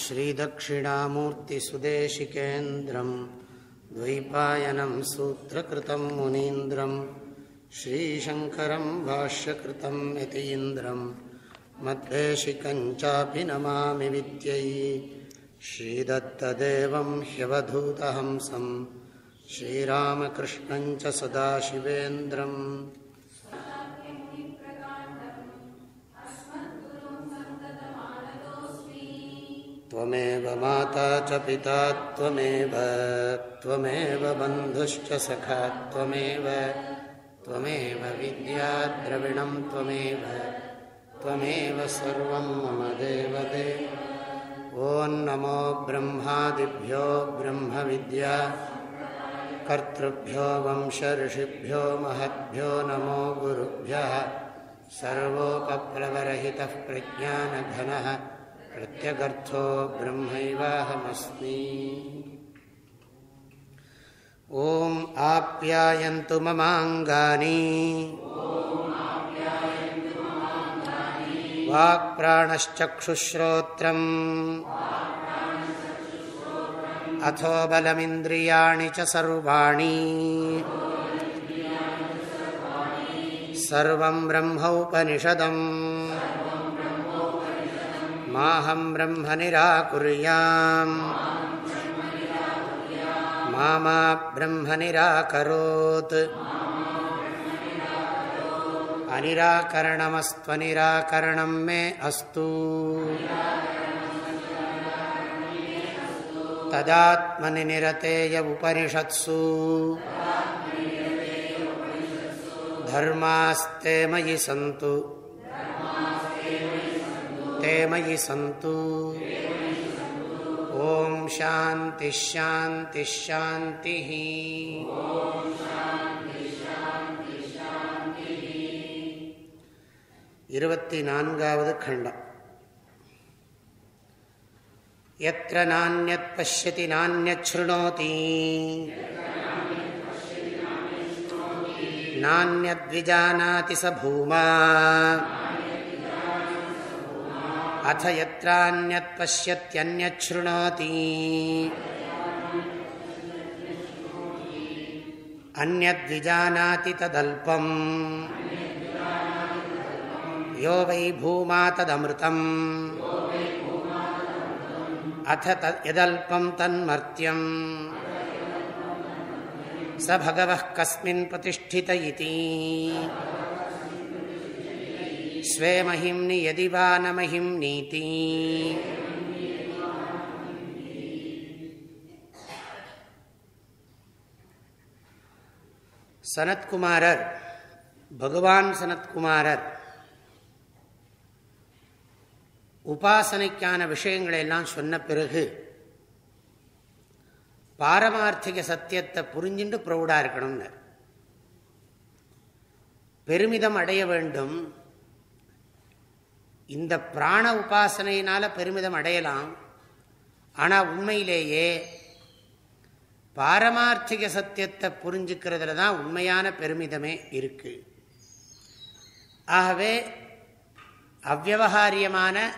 श्रीदक्षिणामूर्तिसुदेशिकेन्द्रं द्वैपायनं सूत्रकृतं मुनीन्द्रं श्रीशङ्करं भाष्यकृतं यतीन्द्रं मद्देशिकञ्चापि नमामि विद्यै श्रीदत्तदेवं ह्यवधूतहंसं श्रीरामकृष्णञ्च सदाशिवेन्द्रम् त्वमेव माता च पिता त्वमेव त्वमेव बन्धुश्च सखा त्वमेव त्वमेव मम नमो ब्रह्मादिभ्यो ब्रह्मविद्या, कर्तृभ्यो वंशऋषिभ्यो महद्भ्यो नमो प्रत्यगर्थो ब्रह्मैवाहमस्मि ॐ आप्यायन्तु ममाङ्गानि वाक्प्राणश्चक्षुश्रोत्रम् अथो बलमिन्द्रियाणि च सर्वाणि सर्वं ब्रह्मोपनिषदम् माहं ब्रह्म निराकुर्याम् मा मा ब्रह्म निराकरोत् अनिराकरणमस्त्वनिराकरणं मे अस्तु। तदात्मनि निरतेय उपनिषत्सु धर्मास्ते मयि ते मयि सन्तु ॐ शान्तिश्शान्तिश्शान्तिः இருபத்தி நான்காவது खण्डम् यत्र नान्यत् पश्यति नान्यच्छृणोति नान्यद्विजानाति स भूमा अथ यत्रान्यत् पश्यत्यन्यच्छृणोति। अन्यद्विजानाति तदल्पम्। यो वै भूमा तदमृतम्। अथ यदल्पं तन्मर्त्यम्। स भगवः कस्मिन् प्रतिष्ठित इति। स्वे महिम्नि यदि वा न महिम्नीति சனத்குமாரர் பகவான் சனத்குமாரர் உபாசனைக்கான விஷயங்களை எல்லாம் சொன்ன பிறகு பாரமார்த்திக சத்தியத்தை புரிஞ்சுட்டு ப்ரௌடாக இருக்கணும்னு பெருமிதம் அடைய வேண்டும் இந்த பிராண உபாசனையினால் பெருமிதம் அடையலாம். ஆனால் உண்மையிலேயே பாரமார்த்திக சத்தியத்தை புரிஞ்சுக்கிறதுல தான் உண்மையான பெருமிதமே இருக்கு. ஆகவே அவ்வகாரியமான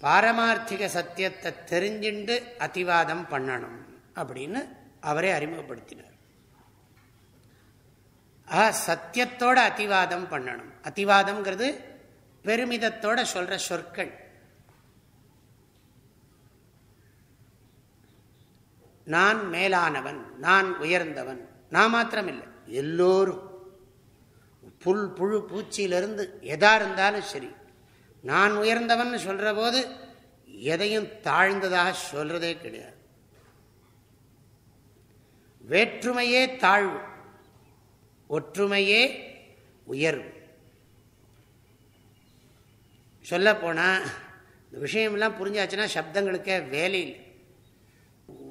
பாரமார்த்திக சத்தியத்தை தெரிஞ்சுண்டு அத்திவாதம் பண்ணணும் அப்படின்னு அவரே அறிமுகப்படுத்தினார். ஆஹ் சத்தியத்தோட அத்திவாதம் பண்ணணும். அத்திவாதம்ங்கிறது பெருமிதத்தோட சொல்ற சொற்கள். நான் மேலானவன் நான் உயர்ந்தவன் நான் மாத்திரமில்லை எல்லோரும். புல் புழு பூச்சியிலிருந்து எதா இருந்தாலும் சரி நான் உயர்ந்தவன் சொல்ற போது எதையும் தாழ்ந்ததாக சொல்றதே கிடையாது. வேற்றுமையே தாழ்வு ஒற்றுமையே உயர்வு. சொல்ல போனா இந்த விஷயம்லாம் புரிஞ்சாச்சுன்னா சப்தங்களுக்கே வேலை இல்லை.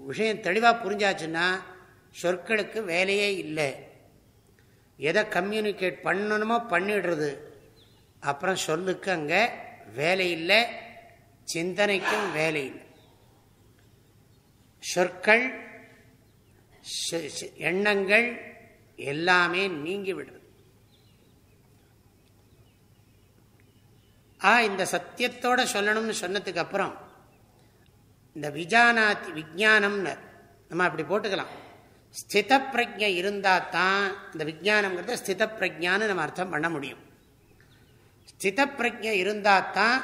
விஷயம் தெளிவாக புரிஞ்சாச்சுன்னா சொற்களுக்கு வேலையே இல்லை. எதை கம்யூனிகேட் பண்ணணுமோ பண்ணிடுறது. அப்புறம் சொல்லுக்கு அங்கே வேலை இல்லை சிந்தனைக்கும் வேலை இல்லை. சொற்கள் எண்ணங்கள் எல்லாமே நீங்கி ஆ இந்த சத்தியத்தோட சொல்லணும்னு சொன்னதுக்கு அப்புறம் இந்த விஜானாதி விஜானம்னர் நம்ம அப்படி போட்டுக்கலாம். ஸ்தித பிரஜை இருந்தால் தான் இந்த விஜானம்ங்கிறத ஸ்தித பிரஜான்னு நம்ம அர்த்தம் பண்ண முடியும். ஸ்தித பிரஜை இருந்தால் தான்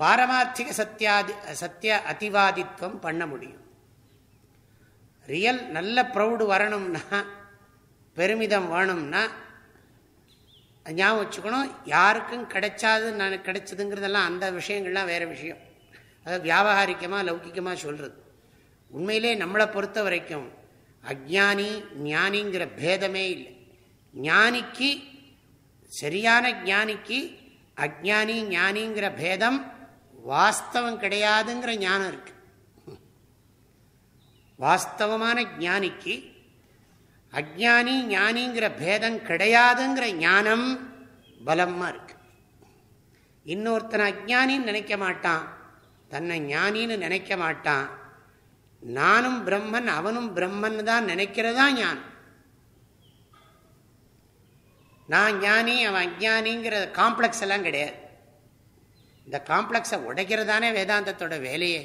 பாரமார்த்திக சத்தியாதி சத்திய அதிவாதித்வம் பண்ண முடியும். ரியல் நல்ல ப்ரௌடு வரணும்னா பெருமிதம் வேணும்னா ஞாபகம் வச்சுக்கணும். யாருக்கும் கிடைச்சாது நான் கிடைச்சதுங்கிறதெல்லாம் அந்த விஷயங்கள்லாம் வேறு விஷயம். அதாவது வியாபகாரிக்கமாக லௌகிக்கமாக சொல்கிறது உண்மையிலே நம்மளை பொறுத்த வரைக்கும் அஜானி ஞானிங்கிற பேதமே இல்லை. ஞானிக்கு சரியான ஞானிக்கு அஜானி ஞானிங்கிற பேதம் வாஸ்தவம் கிடையாதுங்கிற ஞானம் இருக்கு. வாஸ்தவமான ஞானிக்கு அஜானி ஞானிங்கிற பேதம் கிடையாதுங்கிற ஞானம் பலமாக இருக்கு. இன்னொருத்தனை அஜானின்னு நினைக்க மாட்டான் தன்னை ஞானின்னு நினைக்க மாட்டான். நானும் பிரம்மன் அவனும் பிரம்மன் தான் நினைக்கிறதா ஞானம். நான் ஞானி அவன் அஜானிங்கிற காம்ப்ளெக்ஸ் எல்லாம் கிடையாது. இந்த காம்ப்ளெக்ஸை உடைக்கிறதானே வேதாந்தத்தோட வேலையே.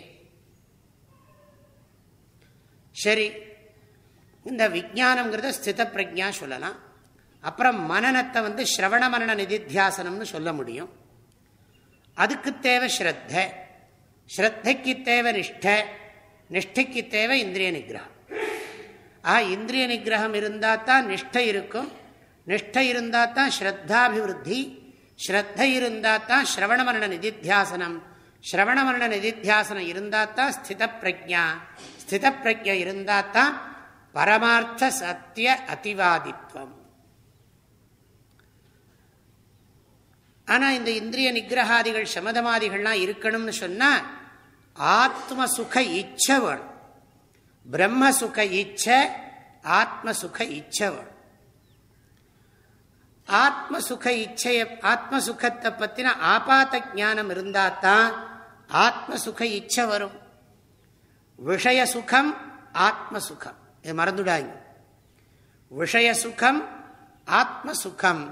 சரி இந்த விஜானம்ங்கிறத ஸ்தித பிரஜா சொல்லலாம். அப்புறம் மனநத்தை வந்து ஸ்ரவண மரண நிதித்தியாசனம்னு சொல்ல முடியும். அதுக்கு தேவை ஸ்ரத்த. ஸ்ரத்தைக்கு தேவை நிஷ்ட. நிஷ்டைக்கு தேவை இந்திரிய நிகிரகம் ஆஹா இந்திரிய நிகிரகம் இருந்தால் தான் நிஷ்டை இருக்கும். நிஷ்டை இருந்தால் தான் ஸ்ரத்தாபிவிருத்தி. ஸ்ரத்தை இருந்தால் தான் ஸ்ரவண மரண நிதித்தியாசனம். ஸ்ரவண மரண நிதித்தியாசனம் இருந்தால் தான் ஸ்தித பிரஜா ஸ்தித பிரஜை இருந்தால் தான் பரமார்த்த சத்திய அதிவாதித்வம். ஆனால் இந்த இந்திரிய நிகிரகாதிகள் சமதமாதிகள்லாம் இருக்கணும்னு சொன்னால் ஆத்ம சுக இச்ச வேணும் பிரம்ம சுக இச்ச ஆத்ம சுக இச்ச வேணும் ஆத்ம சுக இச்சைய ஆத்ம சுகத்தை பற்றின ஆபாத்த ஜானம் இருந்தால் தான் ஆத்ம சுக இச்சை வரும். விஷய சுகம் ஆத்ம சுகம் இது மறந்துடாங்க விஷய சுகம் ஆத்ம சுகம்.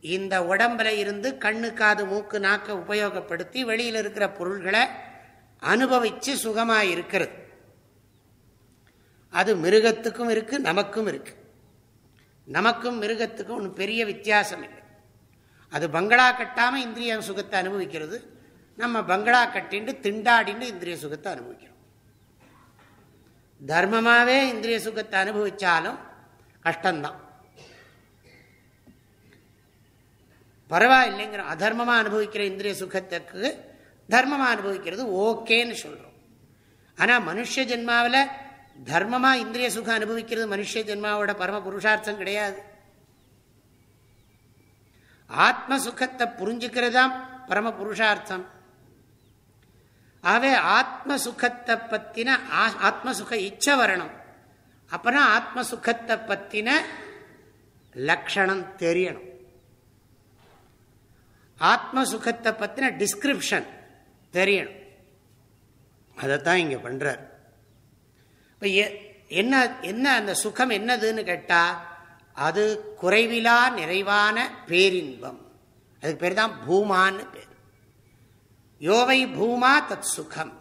இந்த உடம்புல இருந்து கண்ணு காது மூக்கு நாக்க உபயோகப்படுத்தி வெளியில் இருக்கிற பொருள்களை அனுபவிச்சு சுகமாக இருக்கிறது. அது மிருகத்துக்கும் இருக்கு நமக்கும் இருக்கு. நமக்கும் மிருகத்துக்கும் ஒன்று பெரிய வித்தியாசம் இல்லை. அது பங்களா கட்டாமல் இந்திரிய சுகத்தை அனுபவிக்கிறது. நம்ம பங்களா கட்டின்னு திண்டாடின்னு இந்திரிய சுகத்தை அனுபவிக்கிறோம். தர்மமாகவே இந்திரிய சுகத்தை அனுபவிச்சாலும் கஷ்டம்தான். பரவாயில்லைங்கிற அதர்மமாக அனுபவிக்கிற இந்திரிய சுகத்துக்கு தர்மமாக அனுபவிக்கிறது ஓகேன்னு சொல்கிறோம் ஆனால் மனுஷ ஜென்மாவில் தர்மமாக இந்திரிய சுகம் அனுபவிக்கிறது மனுஷ ஜென்மாவோட பரம புருஷார்த்தம் கிடையாது. ஆத்ம சுகத்தை புரிஞ்சுக்கிறதாம் பரம புருஷார்த்தம். ஆகவே ஆத்ம சுகத்தை பற்றின ஆத்ம சுக இச்சை வரணும் அப்பனா ஆத்ம சுகத்தை பற்றின லக்ஷணம் தெரியணும். ஆத்ம சுகத்தை பற்றின டிஸ்கிரிப்ஷன் தெரியணும். அதைத்தான் இங்கே பண்ணுறார் இப்போ என்ன என்ன அந்த சுகம் என்னதுன்னு கேட்டால் அது குறைவிலா நிறைவான பேரின்பம். அதுக்கு பேர் தான் பூமான்னு பேர். யோவை பூமா தத் சுகம்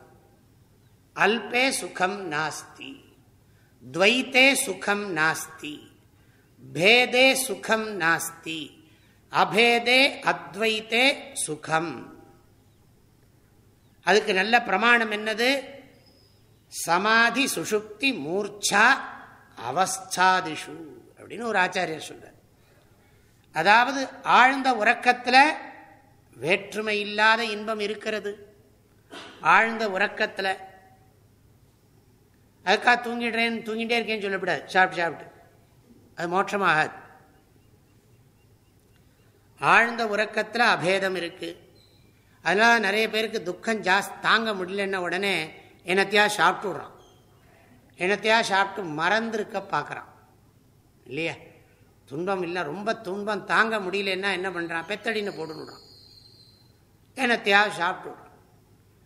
அல்பே சுகம் நாஸ்தி. துவைத்தே சுகம் நாஸ்தி. பேதே சுகம் நாஸ்தி. அபேதே அத்வைத்தே சுகம். அதுக்கு நல்ல பிரமாணம் என்னது? சமாதி சுஷுப்தி மூர்ச்சா அவஸ்தாதிஷு. அப்படின்னு ஒரு ஆச்சாரியர் சொல்றார். அதாவது ஆழ்ந்த உறக்கத்தில் வேற்றுமை இல்லாத இன்பம் இருக்கிறது. ஆழ்ந்த உறக்கத்தில். அதுக்காக தூங்கிடுறேன் தூங்கிட்டே இருக்கேன்னு சொல்லக்கூடாது சாப்பிட்டு சாப்பிட்டு அது மோட்சமாகாது. ஆழ்ந்த உறக்கத்தில் அபேதம் இருக்கு. அதனால் நிறைய பேருக்கு துக்கம் ஜாஸ் தாங்க முடியலன்ன உடனே என்னத்தையா சாப்பிட்டு விட்றான். என்னத்தையா சாப்பிட்டு மறந்துருக்க பார்க்குறான். இல்லையா? துன்பம் இல்லை ரொம்ப துன்பம் தாங்க முடியலன்னா என்ன பண்ணுறான் பெத்தடின்னு போட்டுவிடுறான் என்னத்தையாவது சாப்பிட்டு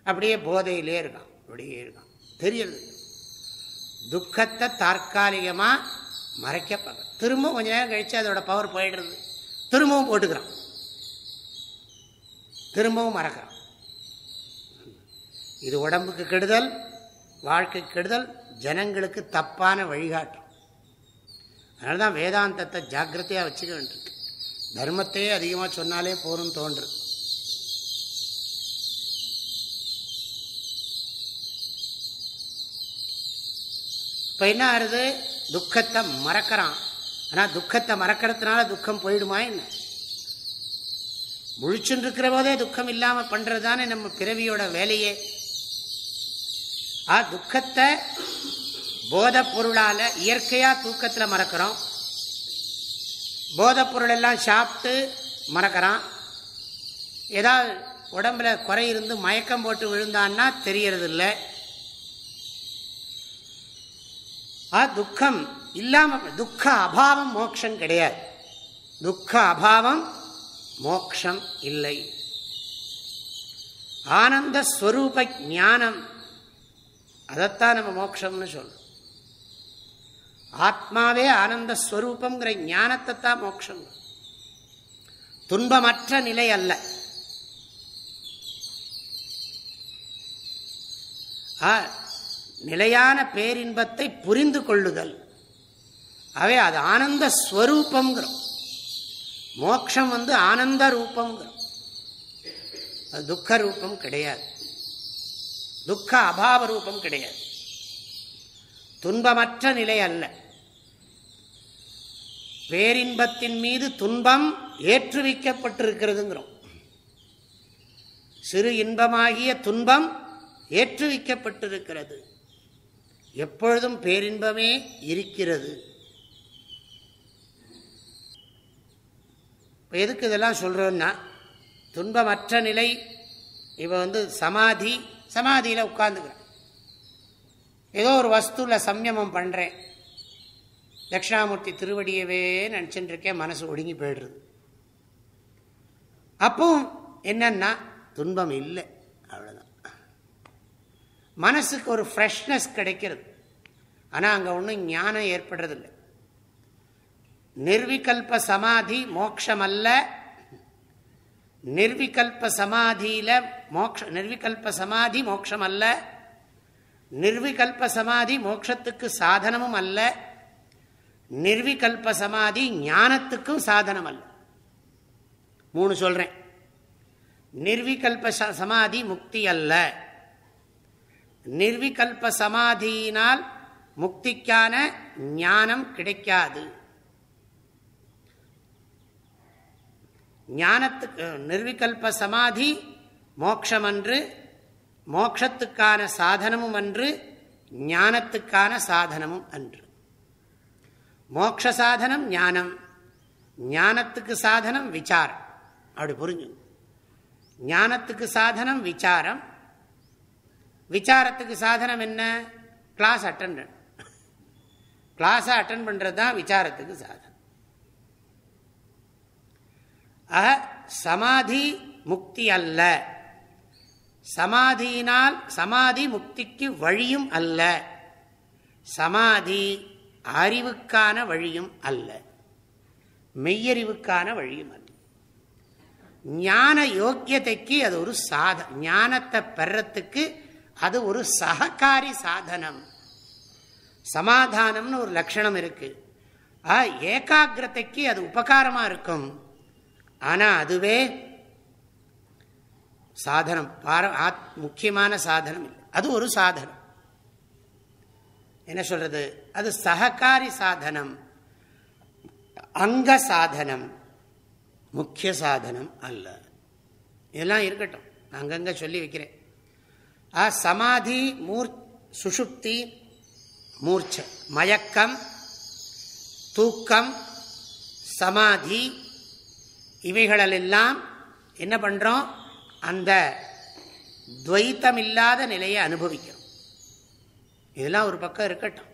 அப்படியே போதையிலே இருக்கான். அப்படியே இருக்கான். தெரியல. துக்கத்தை தற்காலிகமாக மறைக்க பார்க்க திரும்பவும் கொஞ்ச நேரம் கழித்து அதோட பவர் போயிடுறது. திரும்பவும் போட்டுக்கிறான். திரும்பவும் மறக்கிறான். இது உடம்புக்கு கெடுதல் வாழ்க்கை கெடுதல் ஜனங்களுக்கு தப்பான வழிகாட்டும் அதனால தான் வேதாந்தத்தை ஜாக்கிரதையாக வச்சுக்க வேண்டியிருக்கு. தர்மத்தையே அதிகமாக சொன்னாலே போரும் தோன்றுறது இப்போ என்ன ஆறுது? துக்கத்தை மறக்கிறான். ஆனால் துக்கத்தை மறக்கிறதுனால துக்கம் போயிடுமா என்ன? முழிச்சுன்னு இருக்கிற போதே துக்கம் இல்லாமல் பண்ணுறது தானே நம்ம பிறவியோட வேலையே. ஆ துக்கத்தை போத பொருளால் இயற்கையாக தூக்கத்தில் மறக்கிறோம். போதைப் பொருள் எல்லாம் சாப்பிட்டு மறக்கிறான். ஏதாவது உடம்புல குறை இருந்து மயக்கம் போட்டு விழுந்தான்னா தெரியறதில்லை. ஆ துக்கம் இல்லாமல் துக்க அபாவம் மோட்சம் கிடையாது. துக்க அபாவம் மோக்ஷம் இல்லை. ஆனந்த ஸ்வரூப ஞானம். அதைத்தான் நம்ம மோக்ஷம்னு சொல்றோம். ஆத்மாவே ஆனந்த ஸ்வரூபங்கிற ஞானத்தை தான் மோட்சம் துன்பமற்ற நிலை அல்ல. ஆ நிலையான பேரின்பத்தை புரிந்து கொள்ளுதல். அவை அது ஆனந்த ஸ்வரூபங்கிறோம் மோக்ஷம் வந்து ஆனந்த ரூபங்கிறோம் அது துக்க ரூபம் கிடையாது. துக்க அபாவ ரூபம் கிடையாது. துன்பமற்ற நிலை அல்ல. பேரின்பத்தின் மீது துன்பம் ஏற்றுவிக்கப்பட்டிருக்கிறதுங்கிறோம். சிறு இன்பமாகிய துன்பம் ஏற்றுவிக்கப்பட்டிருக்கிறது. எப்பொழுதும் பேரின்பமே இருக்கிறது. எதுக்கு இதெல்லாம் சொல்கிறோன்னா துன்பமற்ற நிலை இவ வந்து சமாதி சமாதியில் உட்கார்ந்துக்கிறேன் ஏதோ ஒரு வஸ்துவில் சம்யமம் பண்ணுறேன் தட்சிணாமூர்த்தி திருவடியவே நினச்சிட்டு இருக்கேன் மனசு ஒடுங்கி போயிடுறது. அப்பவும் என்னன்னா துன்பம் இல்லை. மனசுக்கு ஒரு ஃப்ரெஷ்னஸ் கிடைக்கிறது. ஆனால் அங்கே ஒன்றும் ஞானம் ஏற்படுறதில்லை. நிர்விகல்ப சமாதி மோட்சம் அல்ல நிர்விகல்ப சமாதியில் மோக்ஷ நிர்விகல்ப சமாதி மோட்சம் அல்ல நிர்விகல்ப சமாதி மோட்சத்துக்கு சாதனமும் அல்ல. நிர்விகல்ப சமாதி ஞானத்துக்கும் சாதனம் அல்ல மூணு சொல்றேன். நிர்விகல்ப சமாதி முக்தி அல்ல. நிர்விகல்ப சமாதியினால் முக்திக்கான ஞானம் கிடைக்காது. ஞானத்துக்கு நிர்விகல்ப சமாதி மோக்ஷம் அன்று மோக்ஷத்துக்கான சாதனமும் அன்று ஞானத்துக்கான சாதனமும் அன்று. மோக்ஷ சாதனம் ஞானம் ஞானத்துக்கு சாதனம் விசாரம். அப்படி புரிஞ்சு ஞானத்துக்கு சாதனம் விசாரம் விசாரத்துக்கு சாதனம் என்ன? கிளாஸ் அட்டன் கிளாஸை அட்டன் பண்ணுறது தான் விசாரத்துக்கு சாதனம். ஆக சமாதி முக்தி அல்ல. சமாதியினால் சமாதி முக்திக்கு வழியும் அல்ல. சமாதி அறிவுக்கான வழியும் அல்ல. மெய்யறிவுக்கான வழியும் அல்ல. ஞான யோக்கியத்தைக்கு அது ஒரு சாதம். ஞானத்தை பெறத்துக்கு அது ஒரு சககாரி சாதனம். சமாதானம்னு ஒரு லட்சணம் இருக்கு. ஏகாகிரதைக்கு அது உபகாரமா இருக்கும். ஆனா அதுவே சாதனம். முக்கியமான சாதனம் இல்லை. அது ஒரு சாதனம். என்ன சொல்றது? அது சககாரி சாதனம். அங்க சாதனம். முக்கிய சாதனம் அல்ல. இதெல்லாம் இருக்கட்டும். அங்கங்க சொல்லி வைக்கிறேன். சமாதி மூர் சுஷுப்தி மூர்ச்ச மயக்கம் தூக்கம் சமாதி இவைகளெல்லாம் என்ன பண்ணுறோம் அந்த துவைத்தம் இல்லாத நிலையை அனுபவிக்கிறோம். இதெல்லாம் ஒரு பக்கம் இருக்கட்டும்.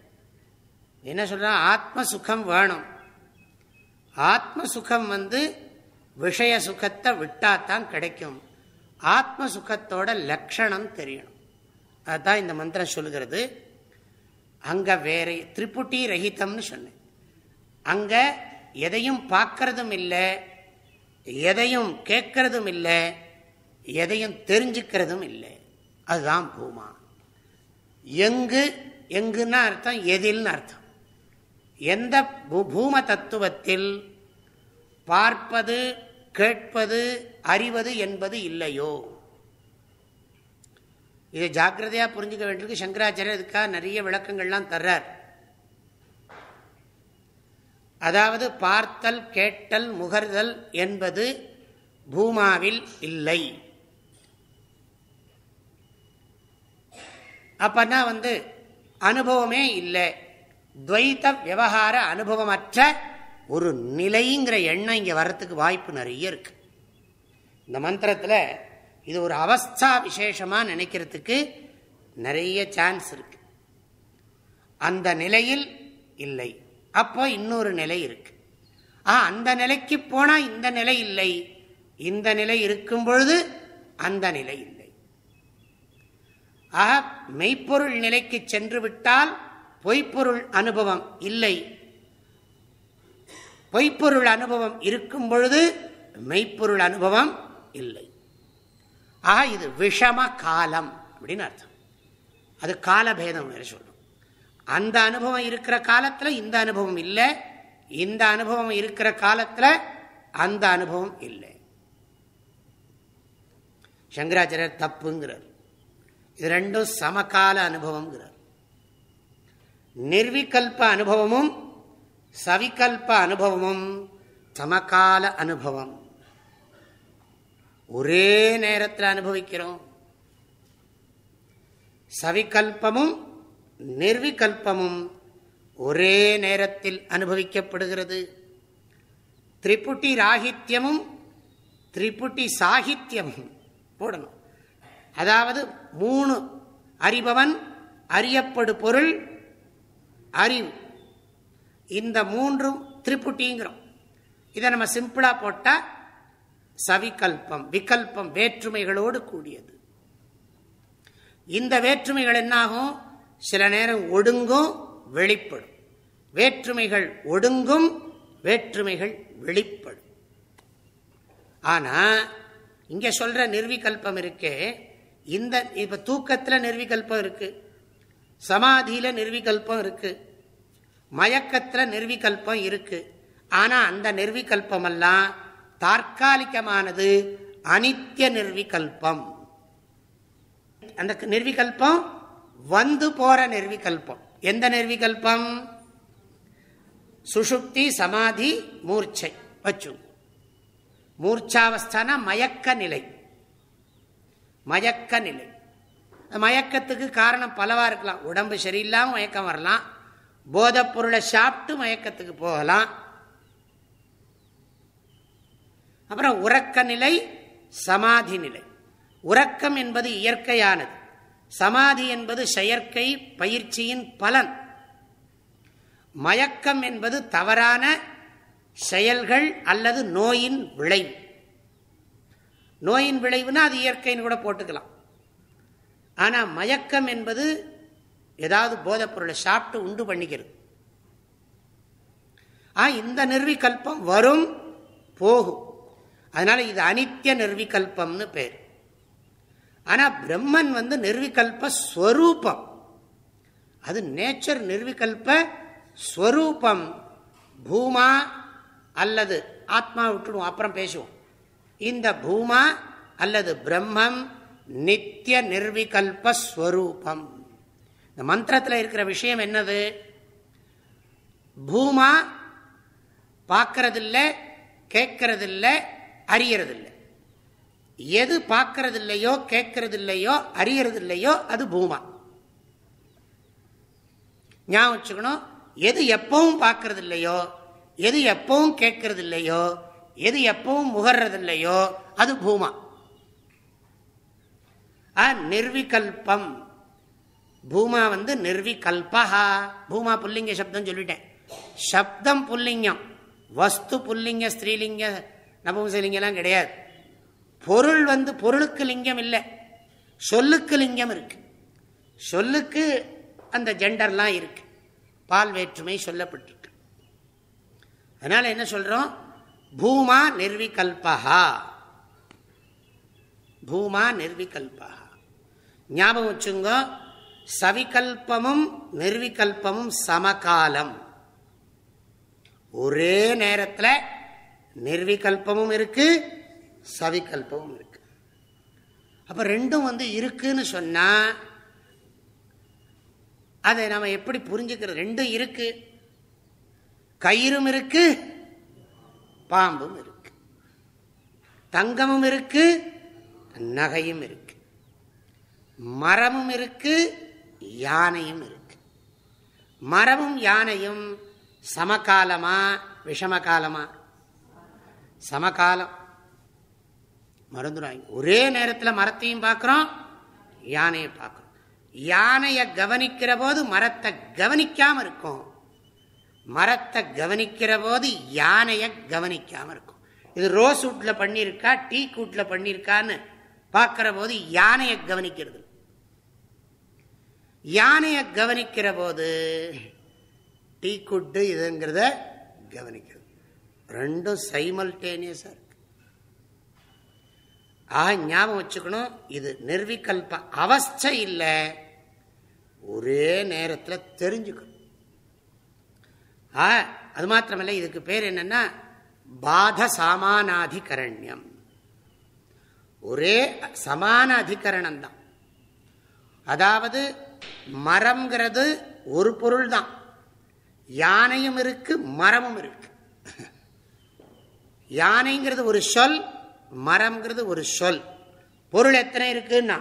என்ன சொல்கிறான் ஆத்ம சுகம் வேணும். ஆத்ம சுகம் வந்து விஷய சுகத்தை விட்டாதான் கிடைக்கும். ஆத்ம சுகத்தோட லட்சணம் தெரியணும். அதுதான் இந்த மந்திரம் சொல்லுகிறது. அங்கே வேற திரிபுட்டி ரஹிதம்னு சொன்னேன். அங்கே எதையும் பார்க்கறதும் இல்லை எதையும் கேட்கறதும் இல்லை எதையும் தெரிஞ்சுக்கிறதும் இல்லை. அதுதான் பூமா. எங்கு எங்குன்னா அர்த்தம் எதில்னு அர்த்தம். எந்த பூம தத்துவத்தில் பார்ப்பது கேட்பது அறிவது என்பது இல்லையோ? இதை ஜாக்கிரதையாக புரிஞ்சுக்க வேண்டியிருக்கு. சங்கராச்சாரியர் இதுக்காக நிறைய விளக்கங்கள்லாம் தர்றார். அதாவது பார்த்தல் கேட்டல் முகர்தல் என்பது பூமாவில் இல்லை. அப்பன்னா வந்து அனுபவமே இல்லை. துவைத்த விவகார அனுபவமற்ற ஒரு நிலைங்கிற எண்ணம் இங்கே வர்றதுக்கு வாய்ப்பு நிறைய இருக்கு. இந்த மந்திரத்தில் இது ஒரு அவஸ்தா விசேஷமாக நினைக்கிறதுக்கு நிறைய சான்ஸ் இருக்கு. அந்த நிலையில் இல்லை. அப்போ இன்னொரு நிலை இருக்கு. ஆ அந்த நிலைக்கு போனால் இந்த நிலை இல்லை. இந்த நிலை இருக்கும் பொழுது அந்த நிலை இல்லை. ஆக மெய்ப்பொருள் நிலைக்கு சென்று விட்டால் பொய்ப்பொருள் அனுபவம் இல்லை. பொய்ப்பொருள் அனுபவம் இருக்கும் பொழுது மெய்ப்பொருள் அனுபவம் இல்லை. ஆக இது விஷம காலம் அப்படின்னு அர்த்தம். அது காலபேதம் வேறு சொல்லும் அந்த அனுபவம் இருக்கிற காலத்தில் இந்த அனுபவம் இல்லை. இந்த அனுபவம் இருக்கிற காலத்தில் அந்த அனுபவம் இல்லை. சங்கராச்சாரியர் தப்புங்கிறார். இது ரெண்டும் சமகால அனுபவம்ங்கிறார். நிர்விகல்ப அனுபவமும் சவிகல்ப அனுபவமும் சமகால அனுபவம். ஒரே நேரத்தில் அனுபவிக்கிறோம். சவிகல்பமும் நிர்விகல்பமும் ஒரே நேரத்தில் அனுபவிக்கப்படுகிறது. திரிபுட்டி ராகித்யமும் திரிபுட்டி சாகித்யமும். போடணும். அதாவது மூணு அறிபவன் அறியப்படு பொருள் அறிவு. இந்த மூன்றும் திரிபுட்டிங்கிறோம் இதை நம்ம சிம்பிளாக போட்டால் சவிகல்பம் விகல்பம் வேற்றுமைகளோடு கூடியது. இந்த வேற்றுமைகள் என்னாகும்? சில நேரம் ஒடுங்கும் வெளிப்படும். வேற்றுமைகள் ஒடுங்கும் வேற்றுமைகள் வெளிப்படும். ஆனா இங்க சொல்ற நிர்விகல்பம் இருக்கே இந்த இப்ப தூக்கத்தில் நிர்விகல்பம் இருக்கு. சமாதியில நிர்விகல்பம் இருக்கு. மயக்கத்தில் நிர்விகல்பம் இருக்கு. ஆனால் அந்த நிர்விகல்பமெல்லாம் தற்காலிகமானது அனித்திய நிர்விகல்பம். அந்த நிர்விகல்பம் வந்து போற நிர்விகல்பம். எந்த நிர்விகல்பம்? சுஷுப்தி சமாதி மூர்ச்சை வச்சு. மூர்ச்சாவஸ்தானா மயக்க நிலை. மயக்க நிலை. மயக்கத்துக்கு காரணம் பலவா இருக்கலாம். உடம்பு சரியில்லாமல் மயக்கம் வரலாம். போதைப் பொருளை சாப்பிட்டு மயக்கத்துக்கு போகலாம். அப்புறம் உறக்க நிலை சமாதி நிலை. உறக்கம் என்பது இயற்கையானது. சமாதி என்பது செயற்கை பயிற்சியின் பலன். மயக்கம் என்பது தவறான செயல்கள் அல்லது நோயின் விளைவு. நோயின் விளைவுனா அது இயற்கைன்னு கூட போட்டுக்கலாம். ஆனால் மயக்கம் என்பது ஏதாவது போதைப் பொருளை சாப்பிட்டு உண்டு பண்ணிக்கிறது ஆ இந்த நிர்விகல்பம் வரும் போகும். அதனால இது அனித்திய நிர்விகல்பம்னு பேர். ஆனால் பிரம்மன் வந்து நிர்விகல்ப ஸ்வரூபம். அது நேச்சர் நிர்விகல்ப ஸ்வரூபம். பூமா அல்லது ஆத்மா விட்டுடுவோம் அப்புறம் பேசுவோம். இந்த பூமா அல்லது பிரம்மம் நித்திய நிர்விகல்பஸ்வரூபம் இந்த மந்திரத்தில் இருக்கிற விஷயம் என்னது? பூமா பார்க்கறதில்லை கேட்கறதில்லை அறியறதில்லை. எது பார்க்கறதில்லையோ கேட்கறதில்லையோ அறியறதில்லையோ அது பூமா. ஞாபகம் வச்சுக்கணும். எது எப்பவும் பார்க்கறது இல்லையோ எது எப்பவும் கேட்கறது இல்லையோ எது எப்பவும் முகர்றதில்லையோ அது பூமா. நிர்விகல்பம். பூமா வந்து நிர்விகல்பா பூமா புல்லிங்க சப்தம் சொல்லிட்டேன். சப்தம் புல்லிங்கம் வஸ்து புல்லிங்க ஸ்திரீலிங்க நபும்சலிங்கெல்லாம் கிடையாது. பொருள் வந்து பொருளுக்கு லிங்கம் இல்லை சொல்லுக்கு லிங்கம் இருக்கு. சொல்லுக்கு அந்த ஜெண்டர்லாம் இருக்கு. பால் வேற்றுமை சொல்லப்பட்டிருக்கு. அதனால என்ன சொல்றோம்? பூமா நிர்விகல்பகா பூமா நிர்விகல்பா ஞாபகம் வச்சுங்க சவிகல்பமும் நிர்விகல்பமும் சமகாலம். ஒரே நேரத்தில் நிர்விகல்பமும் இருக்கு சவிகல்பமும் இருக்கு. அப்ப ரெண்டும் வந்து இருக்குன்னு சொன்னா அதை நம்ம எப்படி புரிஞ்சுக்கிறது? ரெண்டும் இருக்கு. கயிறும் இருக்கு பாம்பும் இருக்கு. தங்கமும் இருக்கு நகையும் இருக்கு. மரமும் இருக்கு யானையும் இருக்கு. மரமும் யானையும் சமகாலமா விஷமகாலமா? சமகாலம். மறந்துடுவாங்க ஒரே நேரத்தில் மரத்தையும் பார்க்குறோம் யானையை பார்க்குறோம். யானையை கவனிக்கிற போது மரத்தை கவனிக்காம இருக்கும். மரத்தை கவனிக்கிற போது யானையை கவனிக்காம இருக்கும். இது ரோஸ் வீட்டில் பண்ணியிருக்கா டீ கூட்டில் பண்ணியிருக்கான்னு பார்க்குற போது யானையை கவனிக்கிறது யானையை கவனிக்கிற போது டீ குட்டு இதுங்கிறத கவனிக்கிறது. ரெண்டும் சைமல்டேனியஸா இருக்கு. ஆக ஞாபகம் வச்சுக்கணும் இது நிர்விகல்ப அவஸ்தை இல்லை ஒரே நேரத்தில் தெரிஞ்சுக்கணும். ஆ அது மாத்திரமல்ல இதுக்கு பேர் என்னன்னா பாத சாமானாதிகரண்யம் ஒரே சமான அதிகரணம் தான் அதாவது மரம்ங்கிறது ஒரு பொருள் தான் யானையும் இருக்கு மரமும் இருக்கு. யானைங்கிறது ஒரு சொல் மரம்ங்கிறது ஒரு சொல். பொருள் எத்தனை இருக்குன்னா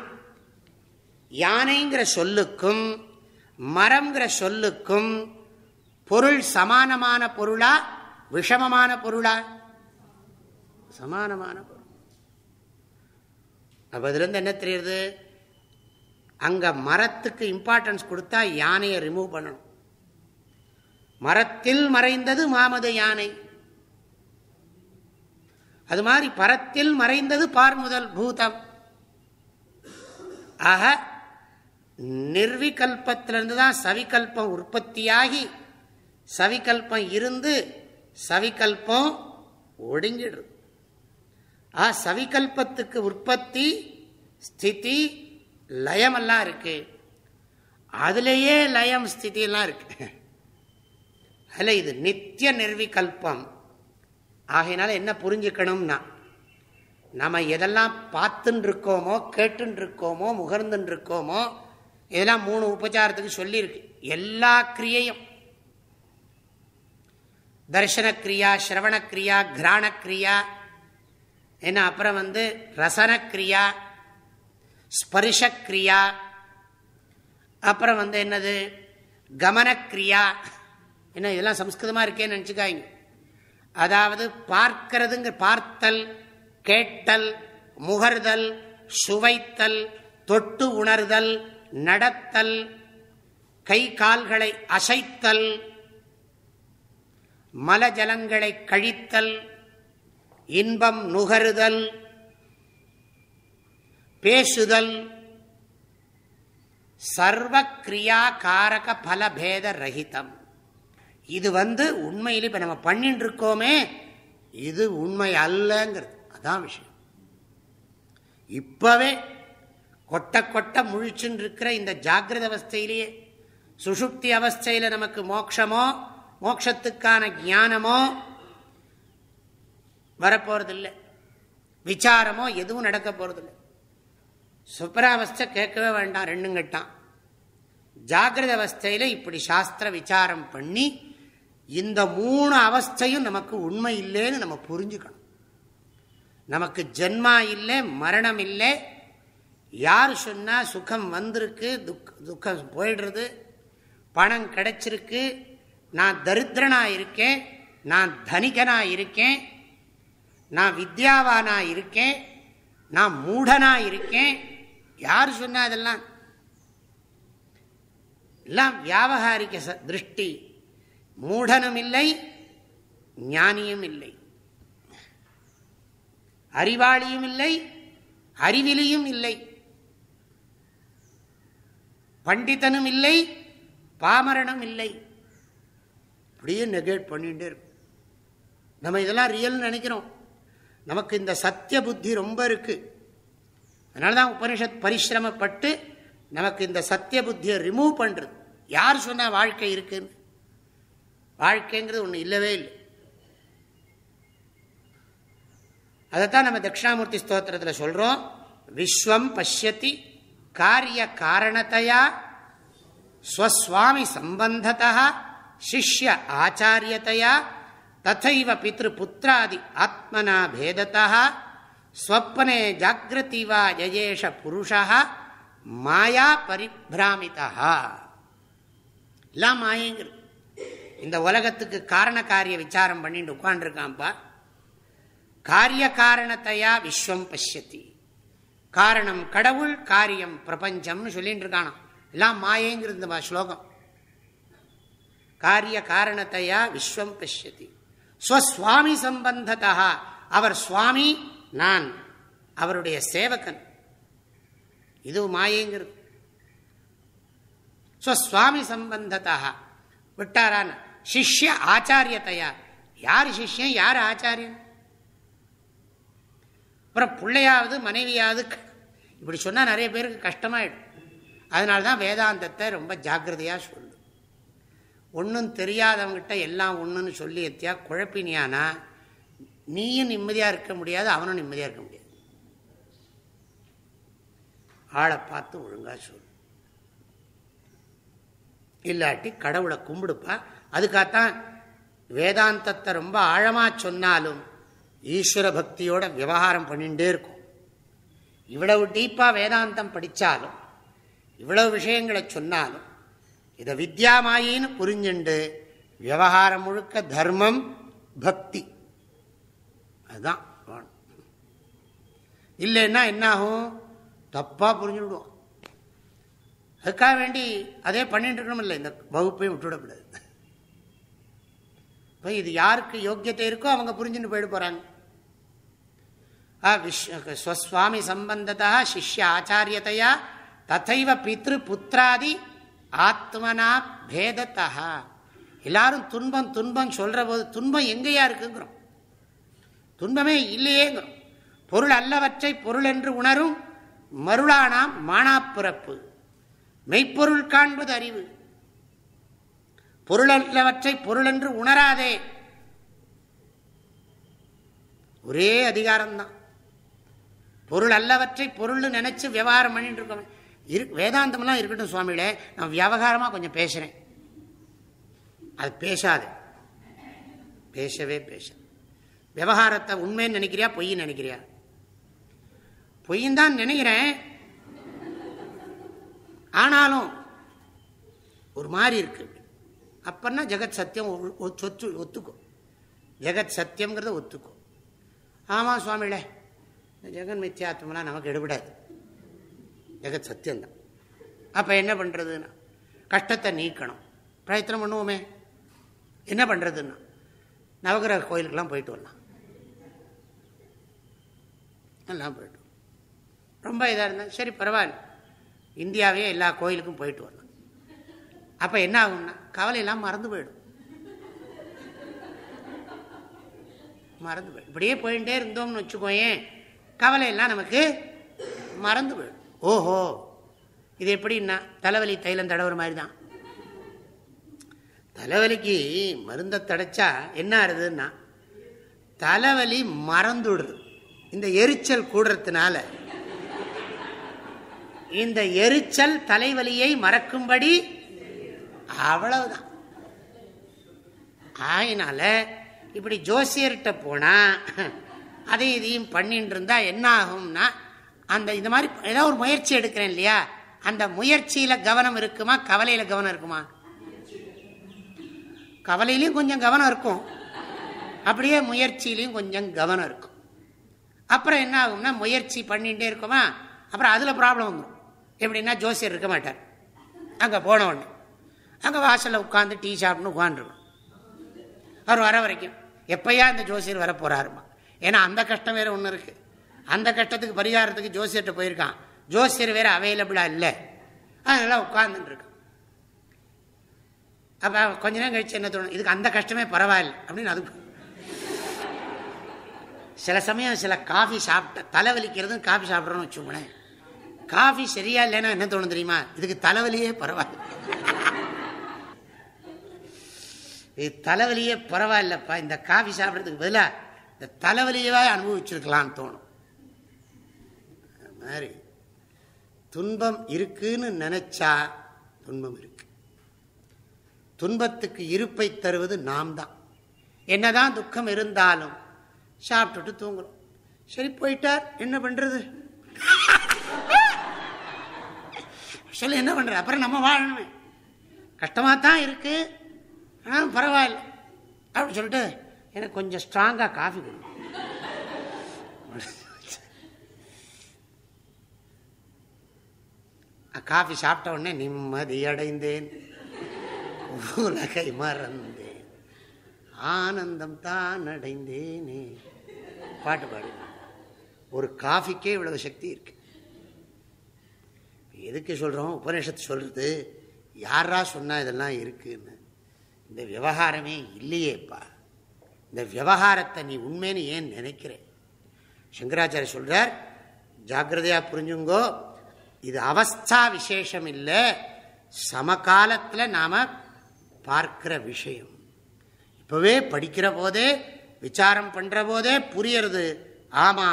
யானைங்கிற சொல்லுக்கும் மரம்ங்கிற சொல்லுக்கும் பொருள் சமானமான பொருளா விஷமமான பொருளா? சமானமான பொருள். அப்ப இதுல இருந்து என்ன தெரியுது? அங்கே மரத்துக்கு இம்பார்ட்டன்ஸ் கொடுத்தா யானையை ரிமூவ் பண்ணணும். மரத்தில் மறைந்தது மாமத யானை. அது மாதிரி பரத்தில் மறைந்தது பார் முதல் பூதம். ஆக நிர்விகல்பத்திலிருந்து தான் சவிகல்பம் உற்பத்தியாகி சவிகல்பம் இருந்து சவிகல்பம் ஒடுங்கிடுது ஆ சவிகல்பத்துக்கு உற்பத்தி ஸ்திதி லயமெல்லாம் இருக்கு. அதுலேயே லயம் ஸ்திதியெல்லாம் இருக்கு. அதில் இது நித்திய நிர்விகல்பம். ஆகையினால என்ன புரிஞ்சுக்கணும்னா நம்ம எதெல்லாம் பார்த்துன்னு இருக்கோமோ கேட்டுன்னு இருக்கோமோ முகர்ந்துன்னு இருக்கோமோ இதெல்லாம் மூணு உபச்சாரத்துக்கு சொல்லியிருக்கு. எல்லா கிரியையும். தர்ஷனக்கிரியா சிரவணக்கிரியா கிராணக்கிரியா என்ன அப்புறம் வந்து ரசனக்கிரியா ஸ்பரிஷக்ரியா. அப்புறம் வந்து என்னது? கமனக்கிரியா என்ன இதெல்லாம் சம்ஸ்கிருதமாக இருக்கேன்னு நினச்சிக்காய்ங்க அதாவது பார்க்கிறதுங்க பார்த்தல் கேட்டல் முகர்தல் சுவைத்தல் தொட்டு உணர்தல் நடத்தல் கை கால்களை அசைத்தல் மலஜலங்களை கழித்தல் இன்பம் நுகருதல் பேசுதல். சர்வ கிரியா காரக பலபேத ரஹிதம் இது வந்து உண்மையில் இப்போ நம்ம பண்ணிட்டு இருக்கோமே இது உண்மை அல்லங்கிறது. அதான் விஷயம். இப்பவே கொட்ட கொட்ட முழிச்சுன்னு இருக்கிற இந்த ஜாகிரத அவஸ்தையிலேயே சுசுப்தி அவஸ்தையில் நமக்கு மோட்சமோ மோட்சத்துக்கான ஞானமோ வரப்போறதில்லை. விசாரமோ எதுவும் நடக்க போறதில்லை. சுப்பராவஸ்தை கேட்கவே வேண்டாம் ரெண்டுங்கட்டான் ஜாகிரத அவஸ்தையில் இப்படி சாஸ்திர விசாரம் பண்ணி இந்த மூணு அவஸ்தையும் நமக்கு உண்மை இல்லைன்னு நம்ம புரிஞ்சுக்கணும். நமக்கு ஜென்மா இல்லை மரணம் இல்லை யார் சொன்னால் சுகம் வந்திருக்கு துக் துக்கம் போயிடுறது பணம் கிடைச்சிருக்கு நான் தரித்திரனாக இருக்கேன் நான் தனிகனாக இருக்கேன் நான் வித்யாவானா இருக்கேன் நான் மூடனா இருக்கேன் யார் சொன்னா அதெல்லாம்? எல்லாம் வியாபகாரிக திருஷ்டி. மூடனும் இல்லை ஞானியும் இல்லை. அறிவாளியும் இல்லை அறிவிலியும் இல்லை. பண்டிதனும் இல்லை பாமரனும் இல்லை. அப்படியே நெகேட் பண்ணிகிட்டே இருக்கும். நம்ம இதெல்லாம் ரியல்னு நினைக்கிறோம். நமக்கு இந்த சத்திய புத்தி ரொம்ப இருக்குது அதனால தான் உபனிஷத் பரிசிரமப்பட்டு நமக்கு இந்த சத்திய புத்தியை ரிமூவ் பண்ணுறது யார் சொன்னால் வாழ்க்கை இருக்குன்னு? வாழ்க்கைங்கிறது ஒன்று இல்லவே இல்லை. அதைத்தான் நம்ம தட்சிணாமூர்த்தி ஸ்தோத்திரத்தில் சொல்கிறோம் விஸ்வம் பசியத்தி காரிய காரணத்தையா ஸ்வஸ்வாமி சம்பந்தத்தா சிஷ்ய ஆச்சாரியத்தையா தத்தைவ பித்ரு புத்திராதி ஆத்மனா பேதத்தா ஸ்வப்னே ஜாகிரதிவா ஜயேஷ புருஷா மாயா பரிபிராமிதா எல்லாம் மாயங்கிறது இந்த உலகத்துக்கு காரண காரிய விசாரம் பண்ணிட்டு உட்காந்துருக்கான்ப்பா காரிய காரணத்தையா விஸ்வம் பசியத்தி காரணம் கடவுள் காரியம் பிரபஞ்சம்னு சொல்லிட்டு இருக்கானா எல்லாம் மாயேங்கிறது ஸ்லோகம். காரிய காரணத்தையா விஸ்வம் பசியத்தி ஸ்வஸ்வாமி சம்பந்ததா அவர் சுவாமி நான் அவருடைய சேவகன். இது மாயேங்கிறது. சுவாமி சம்பந்தத்தா விட்டாரான் சிஷ்ய ஆச்சாரியத்தையா? யார் சிஷ்யன்? யார் ஆச்சாரியன்? அப்புறம் பிள்ளையாவது மனைவியாவது இப்படி சொன்னால் நிறைய பேருக்கு கஷ்டமாயிடும். அதனால தான் வேதாந்தத்தை ரொம்ப ஜாக்கிரதையாக சொல்லு. ஒன்றும் தெரியாதவங்கிட்ட எல்லாம் ஒன்றுன்னு சொல்லி எத்தியா குழப்பினியானா? நீயும் நிம்மதியாக இருக்க முடியாது அவனும் நிம்மதியாக இருக்க முடியாது. ஆளை பார்த்து ஒழுங்காக சொல்லு இல்லாட்டி கடவுளை கும்பிடுப்பா. அதுக்காகத்தான் வேதாந்தத்தை ரொம்ப ஆழமாக சொன்னாலும் ஈஸ்வர பக்தியோட விவகாரம் பண்ணிகிட்டே இருக்கும். இவ்வளவு டீப்பாக வேதாந்தம் படித்தாலும் இவ்வளவு விஷயங்களை சொன்னாலும் இதை வித்யாமாயின்னு புரிஞ்சுண்டு விவகாரம் முழுக்க தர்மம் பக்தி. அதுதான் இல்லைன்னா என்னாகும்? தப்பாக புரிஞ்சுவிடுவோம் அதுக்காக வேண்டி அதே பண்ணிட்டு இருக்கணும் இல்லை இந்த வகுப்பையும் விட்டுவிடக்கூடாது. இப்போ இது யாருக்கு யோக்கியத்தை இருக்கோ அவங்க புரிஞ்சுட்டு போயிட்டு போகிறாங்க ஸ்வஸ்வாமி சம்பந்ததா சிஷ்ய ஆச்சாரியத்தையா ததைவ பித்ரு புத்திராதி ஆத்மனா பேதத்தா எல்லாரும் துன்பம் துன்பம் சொல்கிற போது துன்பம் எங்கேயா இருக்குங்கிறோம். துன்பமே இல்லையேங்கிறோம். பொருள் அல்லவற்றை பொருள் என்று உணரும் மருளானாம் மானாப்பிறப்பு. மெய்ப்பொருள் காண்பது அறிவு. பொருள் அல்லவற்றை பொருள் என்று உணராதே. ஒரே அதிகாரம்தான். பொருள் அல்லவற்றை பொருள்னு நினைச்சு விவகாரம் பண்ணிட்டு இருக்கோம். இரு வேதாந்தம்லாம் இருக்கட்டும் சுவாமியில நான் விவகாரமாக கொஞ்சம் பேசுகிறேன் அது பேசாது. பேசவே பேச. விவகாரத்தை உண்மைன்னு நினைக்கிறியா பொய்ன்னு நினைக்கிறியா? பொய்ன்னு தான் நினைக்கிறேன். ஆனாலும் ஒரு மாதிரி இருக்கு. அப்பன்னா ஜெகத் சத்தியம் சொத்து ஒத்துக்கும் ஜெகத் சத்தியம்ங்கிறத ஒத்துக்கும் ஆமாம் சுவாமிகளே ஜெகன் மித்யாத்மெலாம் நமக்கு எடுபடாது. ஜெகத் சத்தியம்தான். அப்போ என்ன பண்ணுறதுன்னா கஷ்டத்தை நீக்கணும். பிரயத்தனம் பண்ணுவோமே. என்ன பண்ணுறதுன்னா நவகிரக கோயிலுக்கெல்லாம் போயிட்டு வரலாம். எல்லாம் போயிட்டு ரொம்ப இதாக இருந்தால் சரி பரவாயில்ல. இந்தியாவே எல்லா கோயிலுக்கும் போயிட்டு வரலாம். அப்போ என்ன ஆகும்னா கவலையெல்லாம் மறந்து போயிடும். மறந்து போயிடும். இப்படியே போயிட்டே இருந்தோம்னு வச்சுக்கோயேன் கவலையெல்லாம் நமக்கு மறந்து போயிடும். ஓஹோ இது எப்படின்னா தலைவலி தைலம் தடவுற மாதிரி தான் தலைவலிக்கு மருந்தை தடைச்சா என்ன ஆறுதுன்னா தலைவலி மறந்துடுது. இந்த எரிச்சல் கூடுறதுனால இந்த எரிச்சல் தலைவலியை மறக்கும்படி அவ்வளவுதான். ஆயினால இப்படி ஜோசியர்கிட்ட போனா அதை இதையும் பண்ணிட்டு இருந்தா என்ன ஆகும்னா அந்த இந்த மாதிரி ஏதாவது ஒரு முயற்சி எடுக்கிறேன் இல்லையா? அந்த முயற்சியில கவனம் இருக்குமா? கவலையில கவனம் இருக்குமா? கவலையிலையும் கொஞ்சம் கவனம் இருக்கும். அப்படியே முயற்சியிலையும் கொஞ்சம் கவனம் இருக்கும். அப்புறம் என்ன ஆகும்னா முயற்சி பண்ணிகிட்டே இருக்குமா அப்புறம் அதில் ப்ராப்ளம் வந்துடும் எப்படின்னா ஜோசியர் இருக்க மாட்டார். அங்கே போன உடனே. அங்கே வாசலில் உட்காந்து டீ சாப்பிட்னு உட்காந்துருக்கணும் அவர் வர வரைக்கும். எப்பயா இந்த ஜோசியர் வர போகிறாருமா ஏன்னா அந்த கஷ்டம் வேறு ஒன்று இருக்குது அந்த கஷ்டத்துக்கு பரிகாரத்துக்கு ஜோசியர்கிட்ட போயிருக்கான். ஜோசியர் வேறு அவைலபிளாக இல்லை. அதனால உட்காந்துட்டுருக்கான் அப்போ கொஞ்ச நேரம் கழிச்சு என்ன தோணும்? இதுக்கு அந்த கஷ்டமே பரவாயில்ல. அப்படின்னு அதுக்கு சில சமயம் சில காஃபி சாப்பிட்ட தலைவலிக்கிறதும் காஃபி சாப்பிட்றோன்னு வச்சுக்கோங்களேன். காஃபி சரியா இல்லைன்னா என்ன தோணும் தெரியுமா? இதுக்கு தலைவலியே பரவாயில்ல. இது தலைவலியே பரவாயில்லப்பா இந்த காஃபி சாப்பிட்றதுக்கு பதிலாக இந்த தலைவலியவே அனுபவிச்சிருக்கலான்னு தோணும். மாதிரி துன்பம் இருக்குன்னு நினைச்சா துன்பம் இருக்கு. துன்பத்துக்கு இருப்பை தருவது நாம் தான் என்னதான் துக்கம் இருந்தாலும் சாப்பிட்டுட்டு தூங்குறோம். சரி போயிட்டார். என்ன பண்றது? சொல்லி என்ன பண்ற அப்புறம் நம்ம வாழணுமே. கஷ்டமா தான் இருக்கு. ஆனால் பரவாயில்ல. அப்படின்னு சொல்லிட்டு எனக்கு கொஞ்சம் ஸ்ட்ராங்காக காஃபி கொடுக்கும் காஃபி சாப்பிட்ட உடனே நிம்மதி அடைந்தேன் உலகை மறந்து ஆனந்தம் தான் அடைந்தேனே பாட்டு பாடு. ஒரு காஃபிக்கே இவ்வளவு சக்தி இருக்கு. எதுக்கு சொல்றோம்? உபநிஷத்து சொல்றது யாரா சொன்னா இதெல்லாம் இருக்குன்னு. இந்த விவகாரமே இல்லையேப்பா. இந்த விவகாரத்தை நீ உண்மைன்னு ஏன் நினைக்கிற? சங்கராச்சாரிய சொல்றார் ஜாக்கிரதையாக புரிஞ்சுங்கோ இது அவஸ்தா விசேஷம் இல்லை சமகாலத்தில் நாம பார்க்கிற விஷயம். இப்பவே படிக்கிற போதே விசாரம் பண்ற போதே புரியறது. ஆமா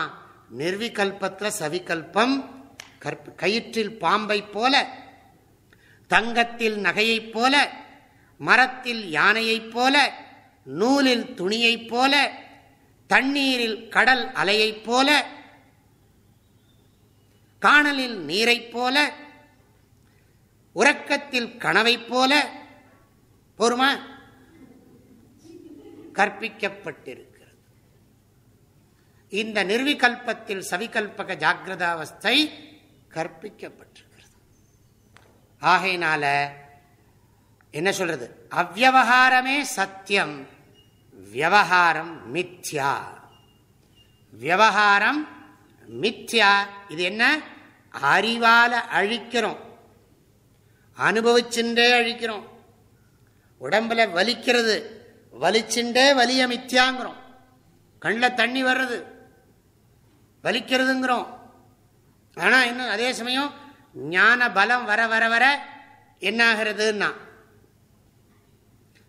நிர்விகல்பத்தில் சவிகல்பம் கயிற்றில் பாம்பை போல தங்கத்தில் நகையைப் போல மரத்தில் யானையைப் போல நூலில் துணியைப் போல தண்ணீரில் கடல் அலையைப் போல காணலில் நீரைப் போல உறக்கத்தில் கனவைப் போல போருமா? கற்பிக்கப்பட்டிருக்கிறது. இந்த நிர்விகல்பத்தில் சவிகல்பக ஜாகிரதாவஸ்தை கற்பிக்கப்பட்டிருக்கிறது. ஆகையினால என்ன சொல்றது? அவ்வகாரமே சத்தியம் வியவகாரம் மித்யா. வியவகாரம் மித்யா. இது என்ன? அறிவால அழிக்கிறோம். அனுபவிச்சுட்டே அழிக்கிறோம். உடம்புல வலிக்கிறது. வலிச்சுண்டே வலிய மித்தியாங்கிறோம் கண்ணில் தண்ணி வர்றது வலிக்கிறதுங்கிறோம். ஆனால் இன்னும் அதே சமயம் ஞான பலம் வர வர வர என்ன ஆகிறதுன்னா